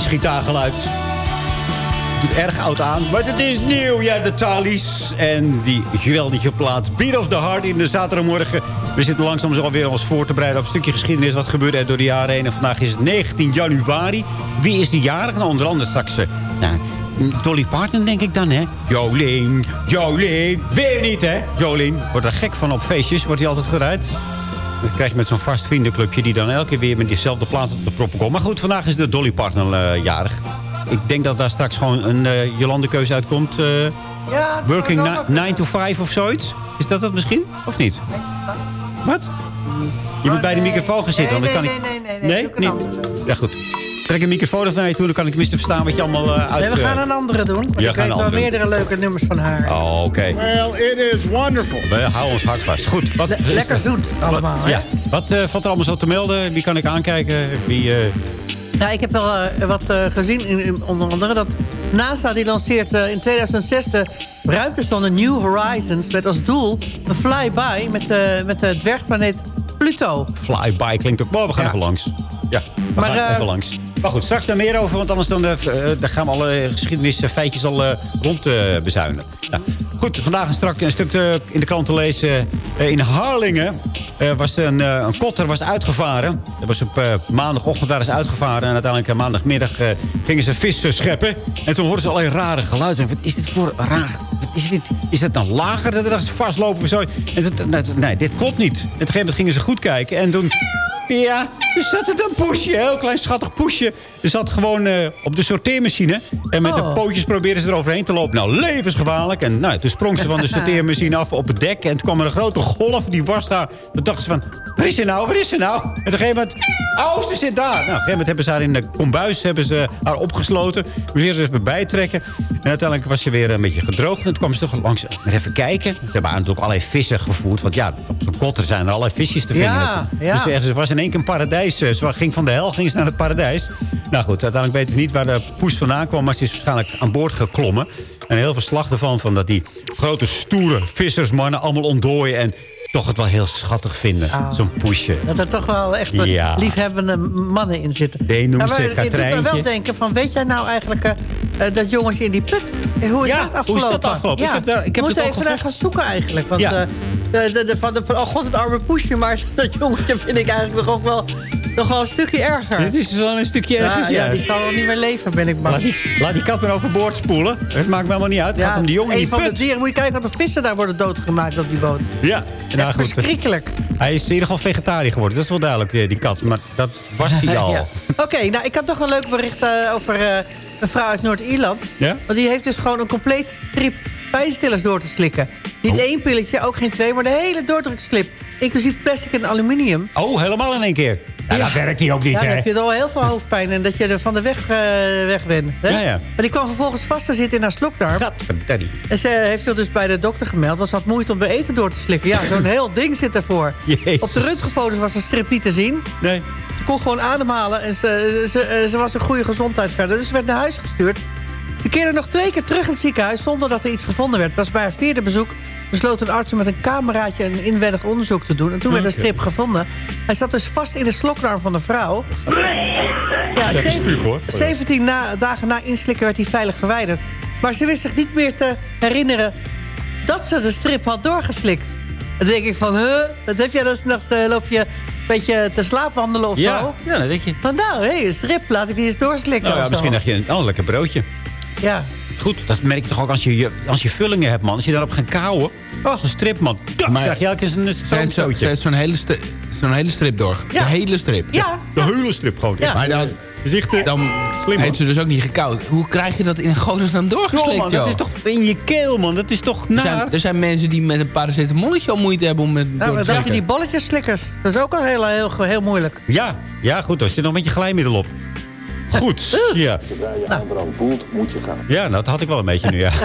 Gitaargeluid. Doet erg oud aan, maar het is nieuw. Ja, de Thalys en die geweldige plaat Beat of the Heart in de zaterdagmorgen. We zitten langzaam zo alweer ons voor te bereiden op een stukje geschiedenis. Wat gebeurde er door de jaren heen. En vandaag is het 19 januari. Wie is de jarige? Nou, onder andere straks... eh, nou, Dolly Parton, denk ik dan, hè? Jolien, Jolien. Weer niet, hè? Jolien. Wordt er gek van op feestjes. Wordt hij altijd gedraaid. Dan krijg je met zo'n vast vriendenclubje... die dan elke keer weer met diezelfde plaat op de proppen komt. Maar goed, vandaag is de Dolly Parton eh, jarig. Ik denk dat daar straks gewoon een uh, Jolande-keuze uitkomt. eh, Ja, working zou wel 9 to 5 of zoiets. Is dat dat misschien? Of niet? Wat? Je moet bij de microfoon gaan zitten. Nee, want dan nee, kan ik... nee, nee, nee, nee, ik niet? Ja, goed. Trek een microfoon of naar je toe, dan kan ik tenminste verstaan wat je allemaal eh, uit... Nee, we gaan eh, een andere doen. Want Ja, ik gaan weet wel meerdere leuke nummers van haar. Oh, oké. Well, it is wonderful. We houden ons hart vast. Goed. Wat, Le- lekker zoet allemaal, hè? Ja. Wat eh, valt er allemaal zo te melden? Wie kan ik aankijken? Wie... eh, Ja, ik heb wel wat eh, gezien, in, in- onder andere dat NASA die lanceert eh, in 2006 de ruimtesonde New Horizons... met als doel een flyby met, eh, met de dwergplaneet Pluto. Flyby klinkt ook... Oh, we gaan even langs. Ja, we Maar, gaan eh, even langs. Maar goed, straks daar meer over, want anders dan, eh, eh, dan gaan we alle geschiedenisfeitjes al eh, rond bezuinen. Nou, goed, vandaag een, strak, een stuk in de krant te lezen. In Harlingen was een, een kotter was uitgevaren. Dat was op maandagochtend daar is uitgevaren. En uiteindelijk maandagmiddag gingen ze vis eh, scheppen. En toen hoorden ze allerlei rare geluiden. Wat is dit voor raar... Is, dit, is het nou lager dat er vastlopen of zo? En toen, nee, dit klopt niet. En op een gegeven moment gingen ze goed kijken. En toen... Ja, er zat het een poesje, een heel klein schattig poesje. Er zat gewoon eh, op de sorteermachine. En met de Oh. pootjes probeerden ze eroverheen te lopen. Nou, levensgevaarlijk. En nou, toen sprong ze van de sorteermachine af op het dek. En toen kwam er een grote golf, die was daar. Toen dachten ze van, waar is ze nou, waar is ze nou? En op een gegeven moment, oh, ze zit daar. Nou, op een gegeven moment hebben ze haar in de kombuis hebben ze haar opgesloten. Toen ze even bijtrekken. En uiteindelijk was ze weer een beetje gedroogd. En toen kwam ze toch langs, maar even kijken. Ze hebben natuurlijk allerlei vissen gevoerd. Want ja, op zo'n kotter zijn er allerlei visjes te vinden. Ja, ja. Dus ze, ze was in één keer een paradijs. eh, Ze ging van de hel, ging ze naar het paradijs. Nou goed, uiteindelijk weten ze niet waar de poes vandaan kwam. Maar ze is waarschijnlijk aan boord geklommen. En heel veel slag ervan, van dat die grote stoere vissersmannen allemaal ontdooien. En toch het wel heel schattig vinden, Oh. zo'n poesje. Dat er toch wel echt Ja. liefhebbende mannen in zitten. Nee, noem ze Het doet me wel denken van, weet jij nou eigenlijk eh, eh, dat jongetje in die put? Hoe is Ja, dat hoe is afgelopen? dat afgelopen? Ja, Ik heb daar- ik heb moet even naar gaan zoeken eigenlijk. Want Ja. De, de, de, van, de, van, oh god, het arme poesje. Maar dat jongetje vind ik eigenlijk nog ook wel, nog wel een stukje erger. Dit is wel een stukje ja, ergens, ja. ja, die zal wel niet meer leven, ben ik bang. Laat die, laat die kat maar overboord spoelen. Het maakt me helemaal niet uit. Het gaat om die jongen in een die van de dieren. Moet je kijken wat de vissen daar worden doodgemaakt op die boot. Ja, nou Echt goed. verschrikkelijk. Hij is in ieder geval vegetariër geworden. Dat is wel duidelijk, die, die kat. Maar dat was hij al. Ja. Oké, nou, ik had toch een leuk bericht eh, over eh, een vrouw uit Noord-Ierland. Ja? Want die heeft dus gewoon een complete strip pijnstillers door te slikken. Niet Oh. één pilletje, ook geen twee, maar de hele doordrukslip. Inclusief plastic en aluminium. Oh, helemaal in één keer. Ja, dat werkt hij ook niet, ja, dan hè? heb je al heel veel hoofdpijn en dat je er van de weg, eh, weg bent. Hè? Ja, ja. Maar die kwam vervolgens vast te zitten in haar slokdarm. Gadverdaddy. En ze heeft zich dus bij de dokter gemeld, want ze had moeite om bij eten door te slikken. Ja, zo'n heel ding zit ervoor. Jezus. Op de röntgenfoto's was de strip niet te zien. Nee. Ze kon gewoon ademhalen en ze, ze, ze was een goede gezondheid verder. Dus ze werd naar huis gestuurd. Ze keerde nog twee keer terug in het ziekenhuis zonder dat er iets gevonden werd. Pas bij haar vierde bezoek besloot een arts om met een cameraatje een inwendig onderzoek te doen. En toen werd de strip gevonden. Hij zat dus vast in de slokdarm van de vrouw. Ja, Lekker zeven- spuug, hoor. 17 na, dagen na inslikken werd hij veilig verwijderd. Maar ze wist zich niet meer te herinneren dat ze de strip had doorgeslikt. Dan denk ik van, huh? Wat heb jij dan s'nachts, eh, loop je een beetje te slaapwandelen of Ja, zo? ja, dat denk je. Van nou, hé, een strip, laat ik die eens doorslikken Nou ja, misschien dacht je, oh, lekker broodje. Ja. Goed, dat merk je toch ook als je, als je vullingen hebt, man. Als je daarop gaat kauwen. Oh, zo'n strip, man. Dan Maar- krijg je elke keer een ze stootje. heeft zo'n hele, zo'n hele strip door. De hele strip. Ja. De hele strip gewoon. Ja. Maar dan, dan Slim, heeft ze dus ook niet gekoud. Hoe krijg je dat in godesnaam doorgeslikt, Joh, man, dat is toch in je keel, man. Dat is toch er, naar. zijn, er zijn mensen die met een paracetamolletje al moeite hebben om met Nou, door te dan heb je die bolletjes-slikkers. Dat is ook al heel, heel, heel moeilijk. Ja, ja, goed. Er zit nog een beetje glijmiddel op. Goed, ja. Zodra je aandrang voelt, moet je gaan. Ja, nou, dat had ik wel een beetje nu, ja.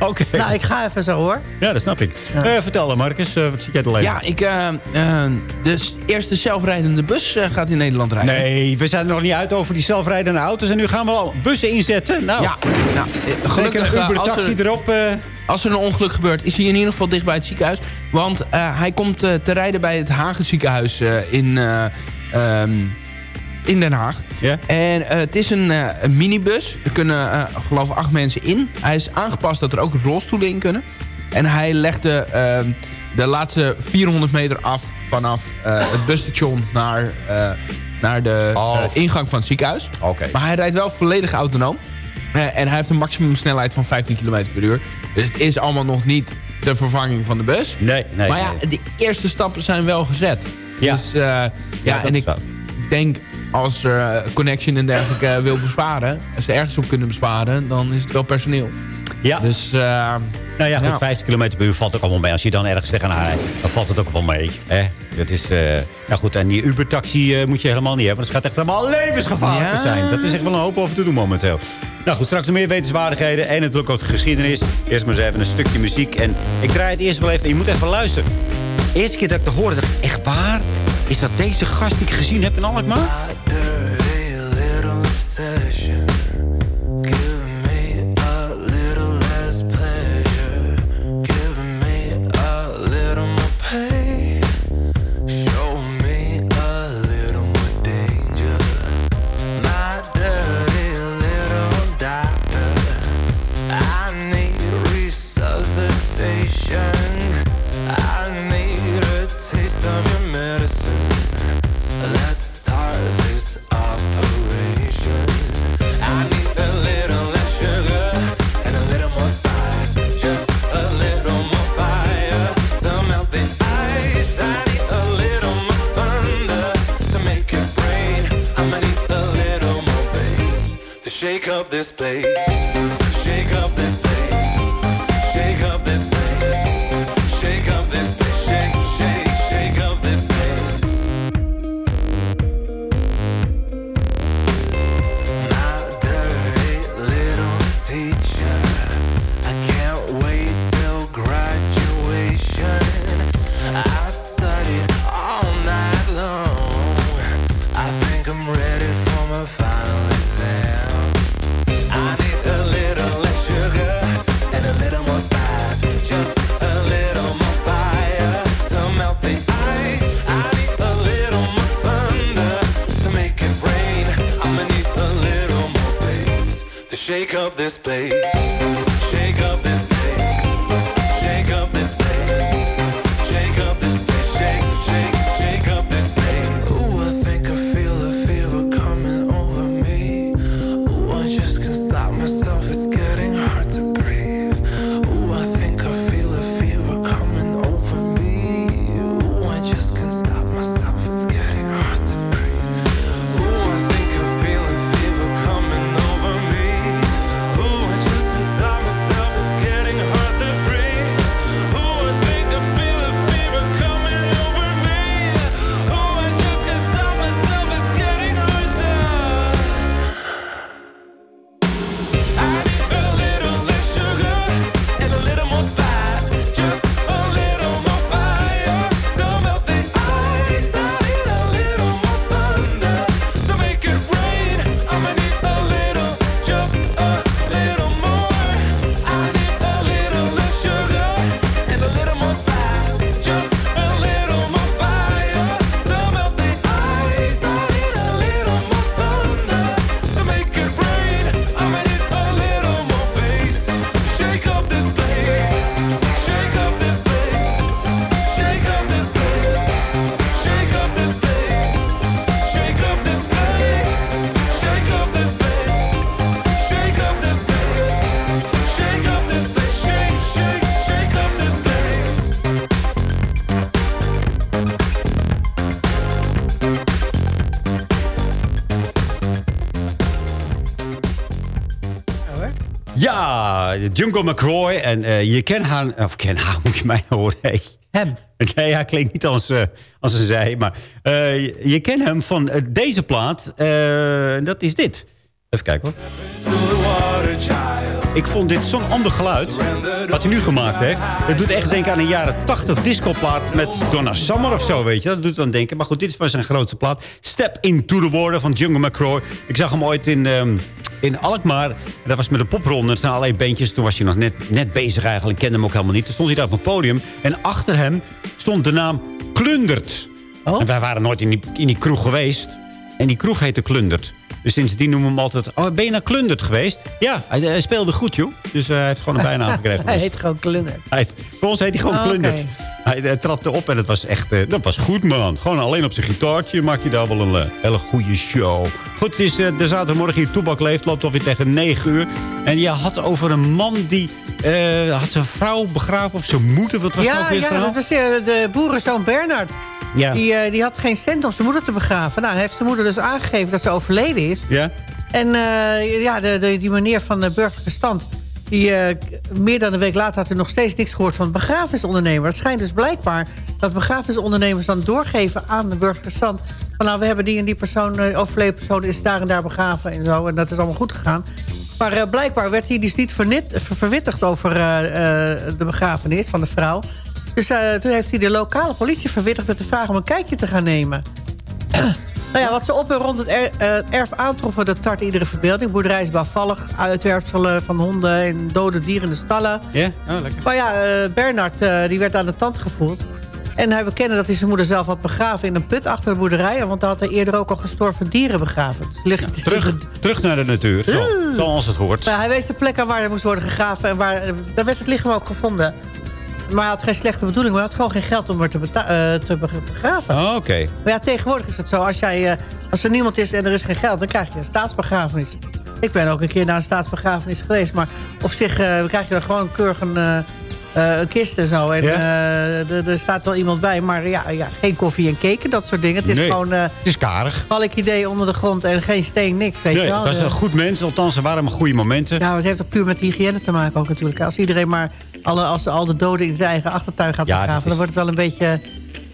Oké. Nou, ik ga even zo, hoor. Ja, dat snap ik. Eh, vertel dan, Marcus. eh, wat zie jij te leven? Ja, ik, eh, eh, de eerste zelfrijdende bus eh, gaat in Nederland rijden. Nee, we zijn er nog niet uit over die zelfrijdende auto's. En nu gaan we al bussen inzetten. Nou, Ja, nou, gelukkig Zeker een Uber-taxi er, erop. eh. als er een ongeluk gebeurt, is hij in ieder geval dicht bij het ziekenhuis. Want eh, hij komt te rijden bij het Hagen ziekenhuis eh, in... eh, ehm, in Den Haag. Ja? En eh, het is een, eh, een minibus. Er kunnen eh, geloof ik acht mensen in. Hij is aangepast dat er ook rolstoelen in kunnen. En hij legde ehm, de laatste 400 meter af vanaf het busstation naar, naar de Oh. ingang van het ziekenhuis. Oké. Maar hij rijdt wel volledig autonoom. En hij heeft een maximumsnelheid van 15 km per uur. Dus het is allemaal nog niet de vervanging van de bus. Nee, nee. maar ja, nee. de eerste stappen zijn wel gezet. Ja. Dus eh, ja, en ik wel. denk als er eh, Connection en dergelijke eh, wil besparen... als ze ergens op kunnen besparen, dan is het wel personeel. Ja. Dus eh, Nou ja, goed, Ja. 50 km per uur valt ook allemaal mee. Als je dan ergens tegenaan rijdt, dan valt het ook wel mee. Hè? Dat is, nou goed, en die Uber-taxi moet je helemaal niet hebben. Want het gaat echt helemaal levensgevaarlijk Ja. zijn. Dat is echt wel een hoop over te doen momenteel. Nou goed, straks meer wetenswaardigheden. En natuurlijk ook geschiedenis. Eerst maar eens even een stukje muziek. En ik draai het eerst wel even. Je moet even luisteren. De eerste keer dat ik het hoorde, dacht ik, echt waar? Is dat deze gast die ik gezien heb in Alkmaar? of this place. Jungle McCroy. En eh, je kent haar... Of ken haar, moet je mij horen. Hey. Hem. Nee, hij klinkt niet als, eh, als een zij. Maar eh, je, je kent hem van deze plaat. Eh, dat is dit. Even kijken hoor. Ik vond dit zo'n ander geluid. Wat hij nu gemaakt heeft. Het doet echt denken aan een jaren 80 discoplaat met Donna Summer of zo, weet je. Dat doet dan denken. Maar goed, dit was zijn grootste plaat. Step Into the Water van Jungle McCroy. Ik zag hem ooit in, ehm, in Alkmaar. Dat was met de popronde. Er staan allerlei bandjes. Toen was hij nog net, net bezig eigenlijk. Ik kende hem ook helemaal niet. Toen stond hij daar op het podium. En achter hem stond de naam Klundert. En wij waren nooit in die, in die kroeg geweest. En die kroeg heette Klundert. Dus sindsdien noemen we hem altijd... Oh, ben je naar Klundert geweest? Ja, hij, hij speelde goed, joh. Dus eh, hij heeft gewoon een bijnaam gekregen. Hij heet gewoon Klundert. Hij heet- voor ons heet hij gewoon Oh. Klundert. Hij, hij trad erop en het was echt... eh, dat was goed, man. Gewoon alleen op zijn gitaartje maakt hij daar wel een eh, hele goede show. Goed, het is eh, de zaterdagmorgen hier Toebak leeft. Loopt alweer tegen 9 uur. En je had over een man die... eh, had zijn vrouw begraven of zijn moeder. Wat was dat Ja, weer het ja verhaal? dat was eh, de boerenzoon Bernard. Ja. Die, eh, die had geen cent om zijn moeder te begraven. Nou, hij heeft zijn moeder dus aangegeven dat ze overleden is. Ja? En eh, ja, de, de, die meneer van de burgerlijke stand... Die, eh, meer dan een week later had hij nog steeds niks gehoord van het begrafenisondernemer. Het schijnt dus blijkbaar dat begrafenisondernemers dan doorgeven aan de burgerlijke stand. Van nou, we hebben die en die persoon, overleden persoon is daar en daar begraven en zo. En dat is allemaal goed gegaan. Maar blijkbaar werd hij dus niet vernit, ver- verwittigd over de begrafenis van de vrouw. Dus eh, toen heeft hij de lokale politie verwittigd met de vraag om een kijkje te gaan nemen. Nou ja, wat ze op en rond het er- eh, erf aantroffen, dat tart iedere verbeelding. Boerderij is bouwvallig, uitwerpselen van honden en dode dieren in de stallen. Ja? Oh, lekker. Maar ja, eh, Bernard die werd aan de tand gevoeld. En hij bekende dat hij zijn moeder zelf had begraven in een put achter de boerderij. Want daar had hij eerder ook al gestorven dieren begraven. Dus ligt, Terug, terug naar de natuur, zo, zoals het hoort. maar hij wees de plek aan waar hij moest worden gegraven. En waar, daar werd het lichaam ook gevonden. Maar hij had geen slechte bedoeling. Maar hij had gewoon geen geld om er te, eh, te be- begraven. Oh, Oké. Maar ja, tegenwoordig is het zo. Als, jij, eh, als er niemand is en er is geen geld, dan krijg je een staatsbegrafenis. Ik ben ook een keer naar een staatsbegrafenis geweest. Maar op zich eh, krijg je er gewoon keurig een, een kist en zo. En Ja? eh, er- staat wel iemand bij. Maar ja, ja, geen koffie en cake en dat soort dingen. Het is Nee, gewoon eh Het is karig. valk idee onder de grond en geen steen, niks. Weet Nee, je wel? was De- een goed mens. Althans, er waren maar goede momenten. nou, het heeft ook puur met hygiëne te maken ook natuurlijk. Als iedereen maar alle, als al de doden in zijn eigen achtertuin gaat Ja, dat begraven... is- dan wordt het wel een beetje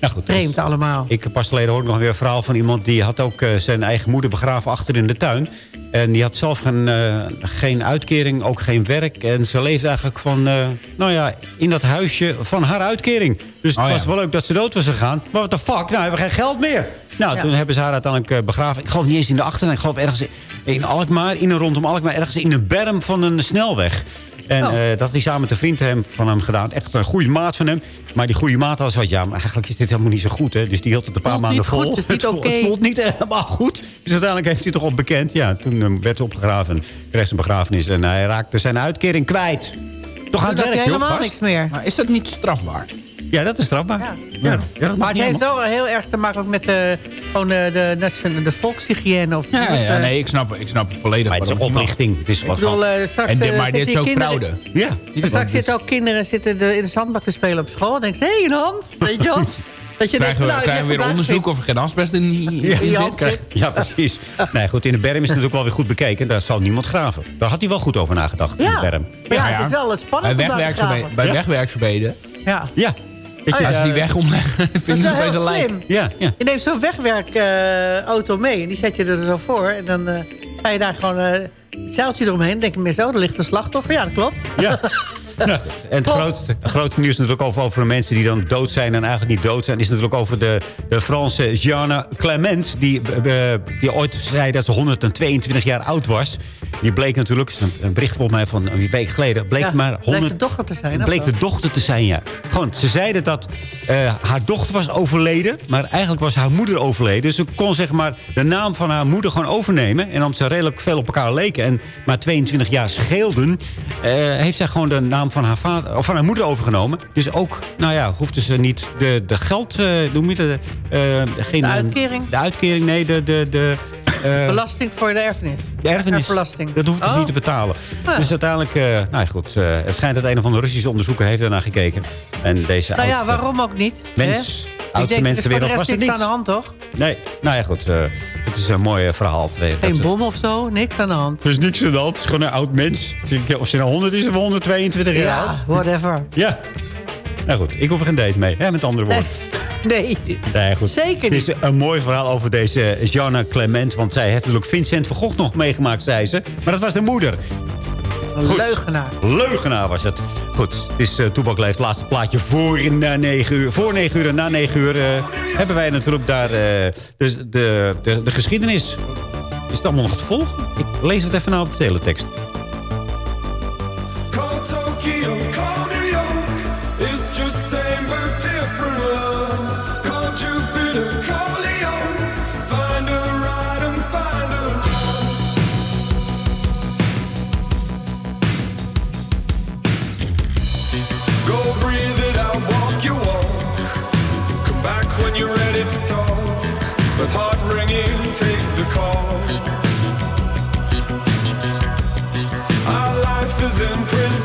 Nou goed, vreemd allemaal. Ik pas geleden hoorde nog weer een verhaal van iemand... die had ook eh, zijn eigen moeder begraven achter in de tuin. En die had zelf geen, eh, geen uitkering, ook geen werk. En ze leefde eigenlijk van, eh, nou ja, in dat huisje van haar uitkering. Dus het Oh ja. was wel leuk dat ze dood was gegaan. Maar wat de fuck, nou hebben we geen geld meer. Nou, Ja. toen hebben ze haar uiteindelijk eh, begraven. Ik geloof niet eens in de achtertuin. Ik geloof ergens in Alkmaar, in en rondom Alkmaar. Ergens in de berm van een snelweg. En Oh. eh, dat had hij samen met een vriend hem, van hem gedaan. Echt een goede maat van hem. Maar die goede maat was wat, ja, maar eigenlijk is dit helemaal niet zo goed. Hè? Dus die hield het een paar Voelt maanden niet goed, vol. het voelt- oké. Het voelt niet helemaal goed. Dus uiteindelijk heeft hij toch op bekend. Ja, toen eh, werd ze opgegraven. en kreeg ze een begrafenis. En hij raakte zijn uitkering kwijt. Toch aan het werk, joh, helemaal niks meer. Maar is dat niet strafbaar? Ja, dat is strafbaar. Ja. Ja. dat mag Maar het heeft wel heel erg te maken ook met de, gewoon de, de, nation- de volkshygiëne. Of Ja, met, ja, eh, nee, ik snap, ik snap volledig. Maar het is een het oplichting. Het is Ik wat bedoel, gat. eh, straks En dit- eh, maar dit is ook kinderen- fraude. Ja. Straks zitten ook kinderen zitten de, in de zandbak te spelen op school. En denken ze, hé, een hand. Weet je wel? Dat je Krijgen nou, krijgen we weer onderzoek of er geen asbest in, in Ja, in zit? krijg- Ja, precies. Nee, goed, in de berm is het natuurlijk wel weer goed bekeken. Daar zal niemand graven. Daar had hij wel goed over nagedacht, in Ja. de berm. Ja, Ja, ja. het is wel Bij, spannend om daar te wegwerkzaamheden, graven. bij Ja. wegwerkzaamheden. Ja. Ja. Oh, Als ze die eh, weg omleggen, wel opeens een heel lijk. slim. Ja, ja. Je neemt zo'n wegwerkauto mee en die zet je er zo voor. En dan eh, ga je daar gewoon eh, een zeiltje eromheen. Dan denk je meer zo, er ligt een slachtoffer. Ja, dat klopt. Ja. En het grootste, nieuws is natuurlijk over, over de mensen die dan dood zijn en eigenlijk niet dood zijn. Is natuurlijk over de, de Franse Jeanne Clement. Die, eh, die ooit zei dat ze 122 jaar oud was. Die bleek natuurlijk, is een- een bericht volgens mij van een week geleden. Bleek Ja, maar bleek 100, de dochter te zijn, Bleek de dochter te zijn, ja. Gewoon, ze zeiden dat eh, haar dochter was overleden. Maar eigenlijk was haar moeder overleden. Dus ze kon zeg maar de naam van haar moeder gewoon overnemen. En omdat ze redelijk veel op elkaar leken en maar 22 jaar scheelden... eh, heeft zij gewoon de naam van haar, vader, of van haar moeder overgenomen. Dus ook, nou ja, hoefde ze niet de, de geld... eh noem je dat? eh, geen, De uitkering? De uitkering, nee, de... de, de eh, Belasting voor de erfenis. de erfenis, dat hoeft ze Oh. niet te betalen. Ah. Dus uiteindelijk, nou ja, goed, eh, het schijnt dat een of andere Russische onderzoeker heeft daarnaar gekeken. En deze Nou ja, waarom ook niet? Mens, hè? Oudste Ik denk, mens ter is voor de wereld rest was het niks niet. aan de hand, toch? Nee, nou ja, goed. eh, het is een mooi eh, verhaal. Geen ze- bom of zo, niks aan de hand. Er is niks aan de hand. Het is gewoon een oud mens. Of ze nou 100 is of 122 jaar oud. Ja, whatever. Ja. Nou goed, ik hoef er geen date mee. Hè, met andere woorden. Nee, Nee, goed. Zeker Het is niet. een mooi verhaal over deze Jeanne Clement. Want zij heeft natuurlijk Vincent van Gogh nog meegemaakt, zei ze. Maar dat was de moeder. Een Goed. leugenaar. Leugenaar was het. Goed, het is uh, Toebak Leeft. Laatste plaatje voor, in, na 9 uur. voor 9 uur en na 9 uur eh, hebben wij natuurlijk daar eh, dus de, de, de geschiedenis. Is het allemaal nog te volgen? Ik lees het even nou op de teletext.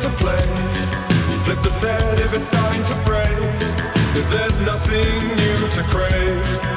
To play. Flip the set if it's starting to fray. If there's nothing new to crave.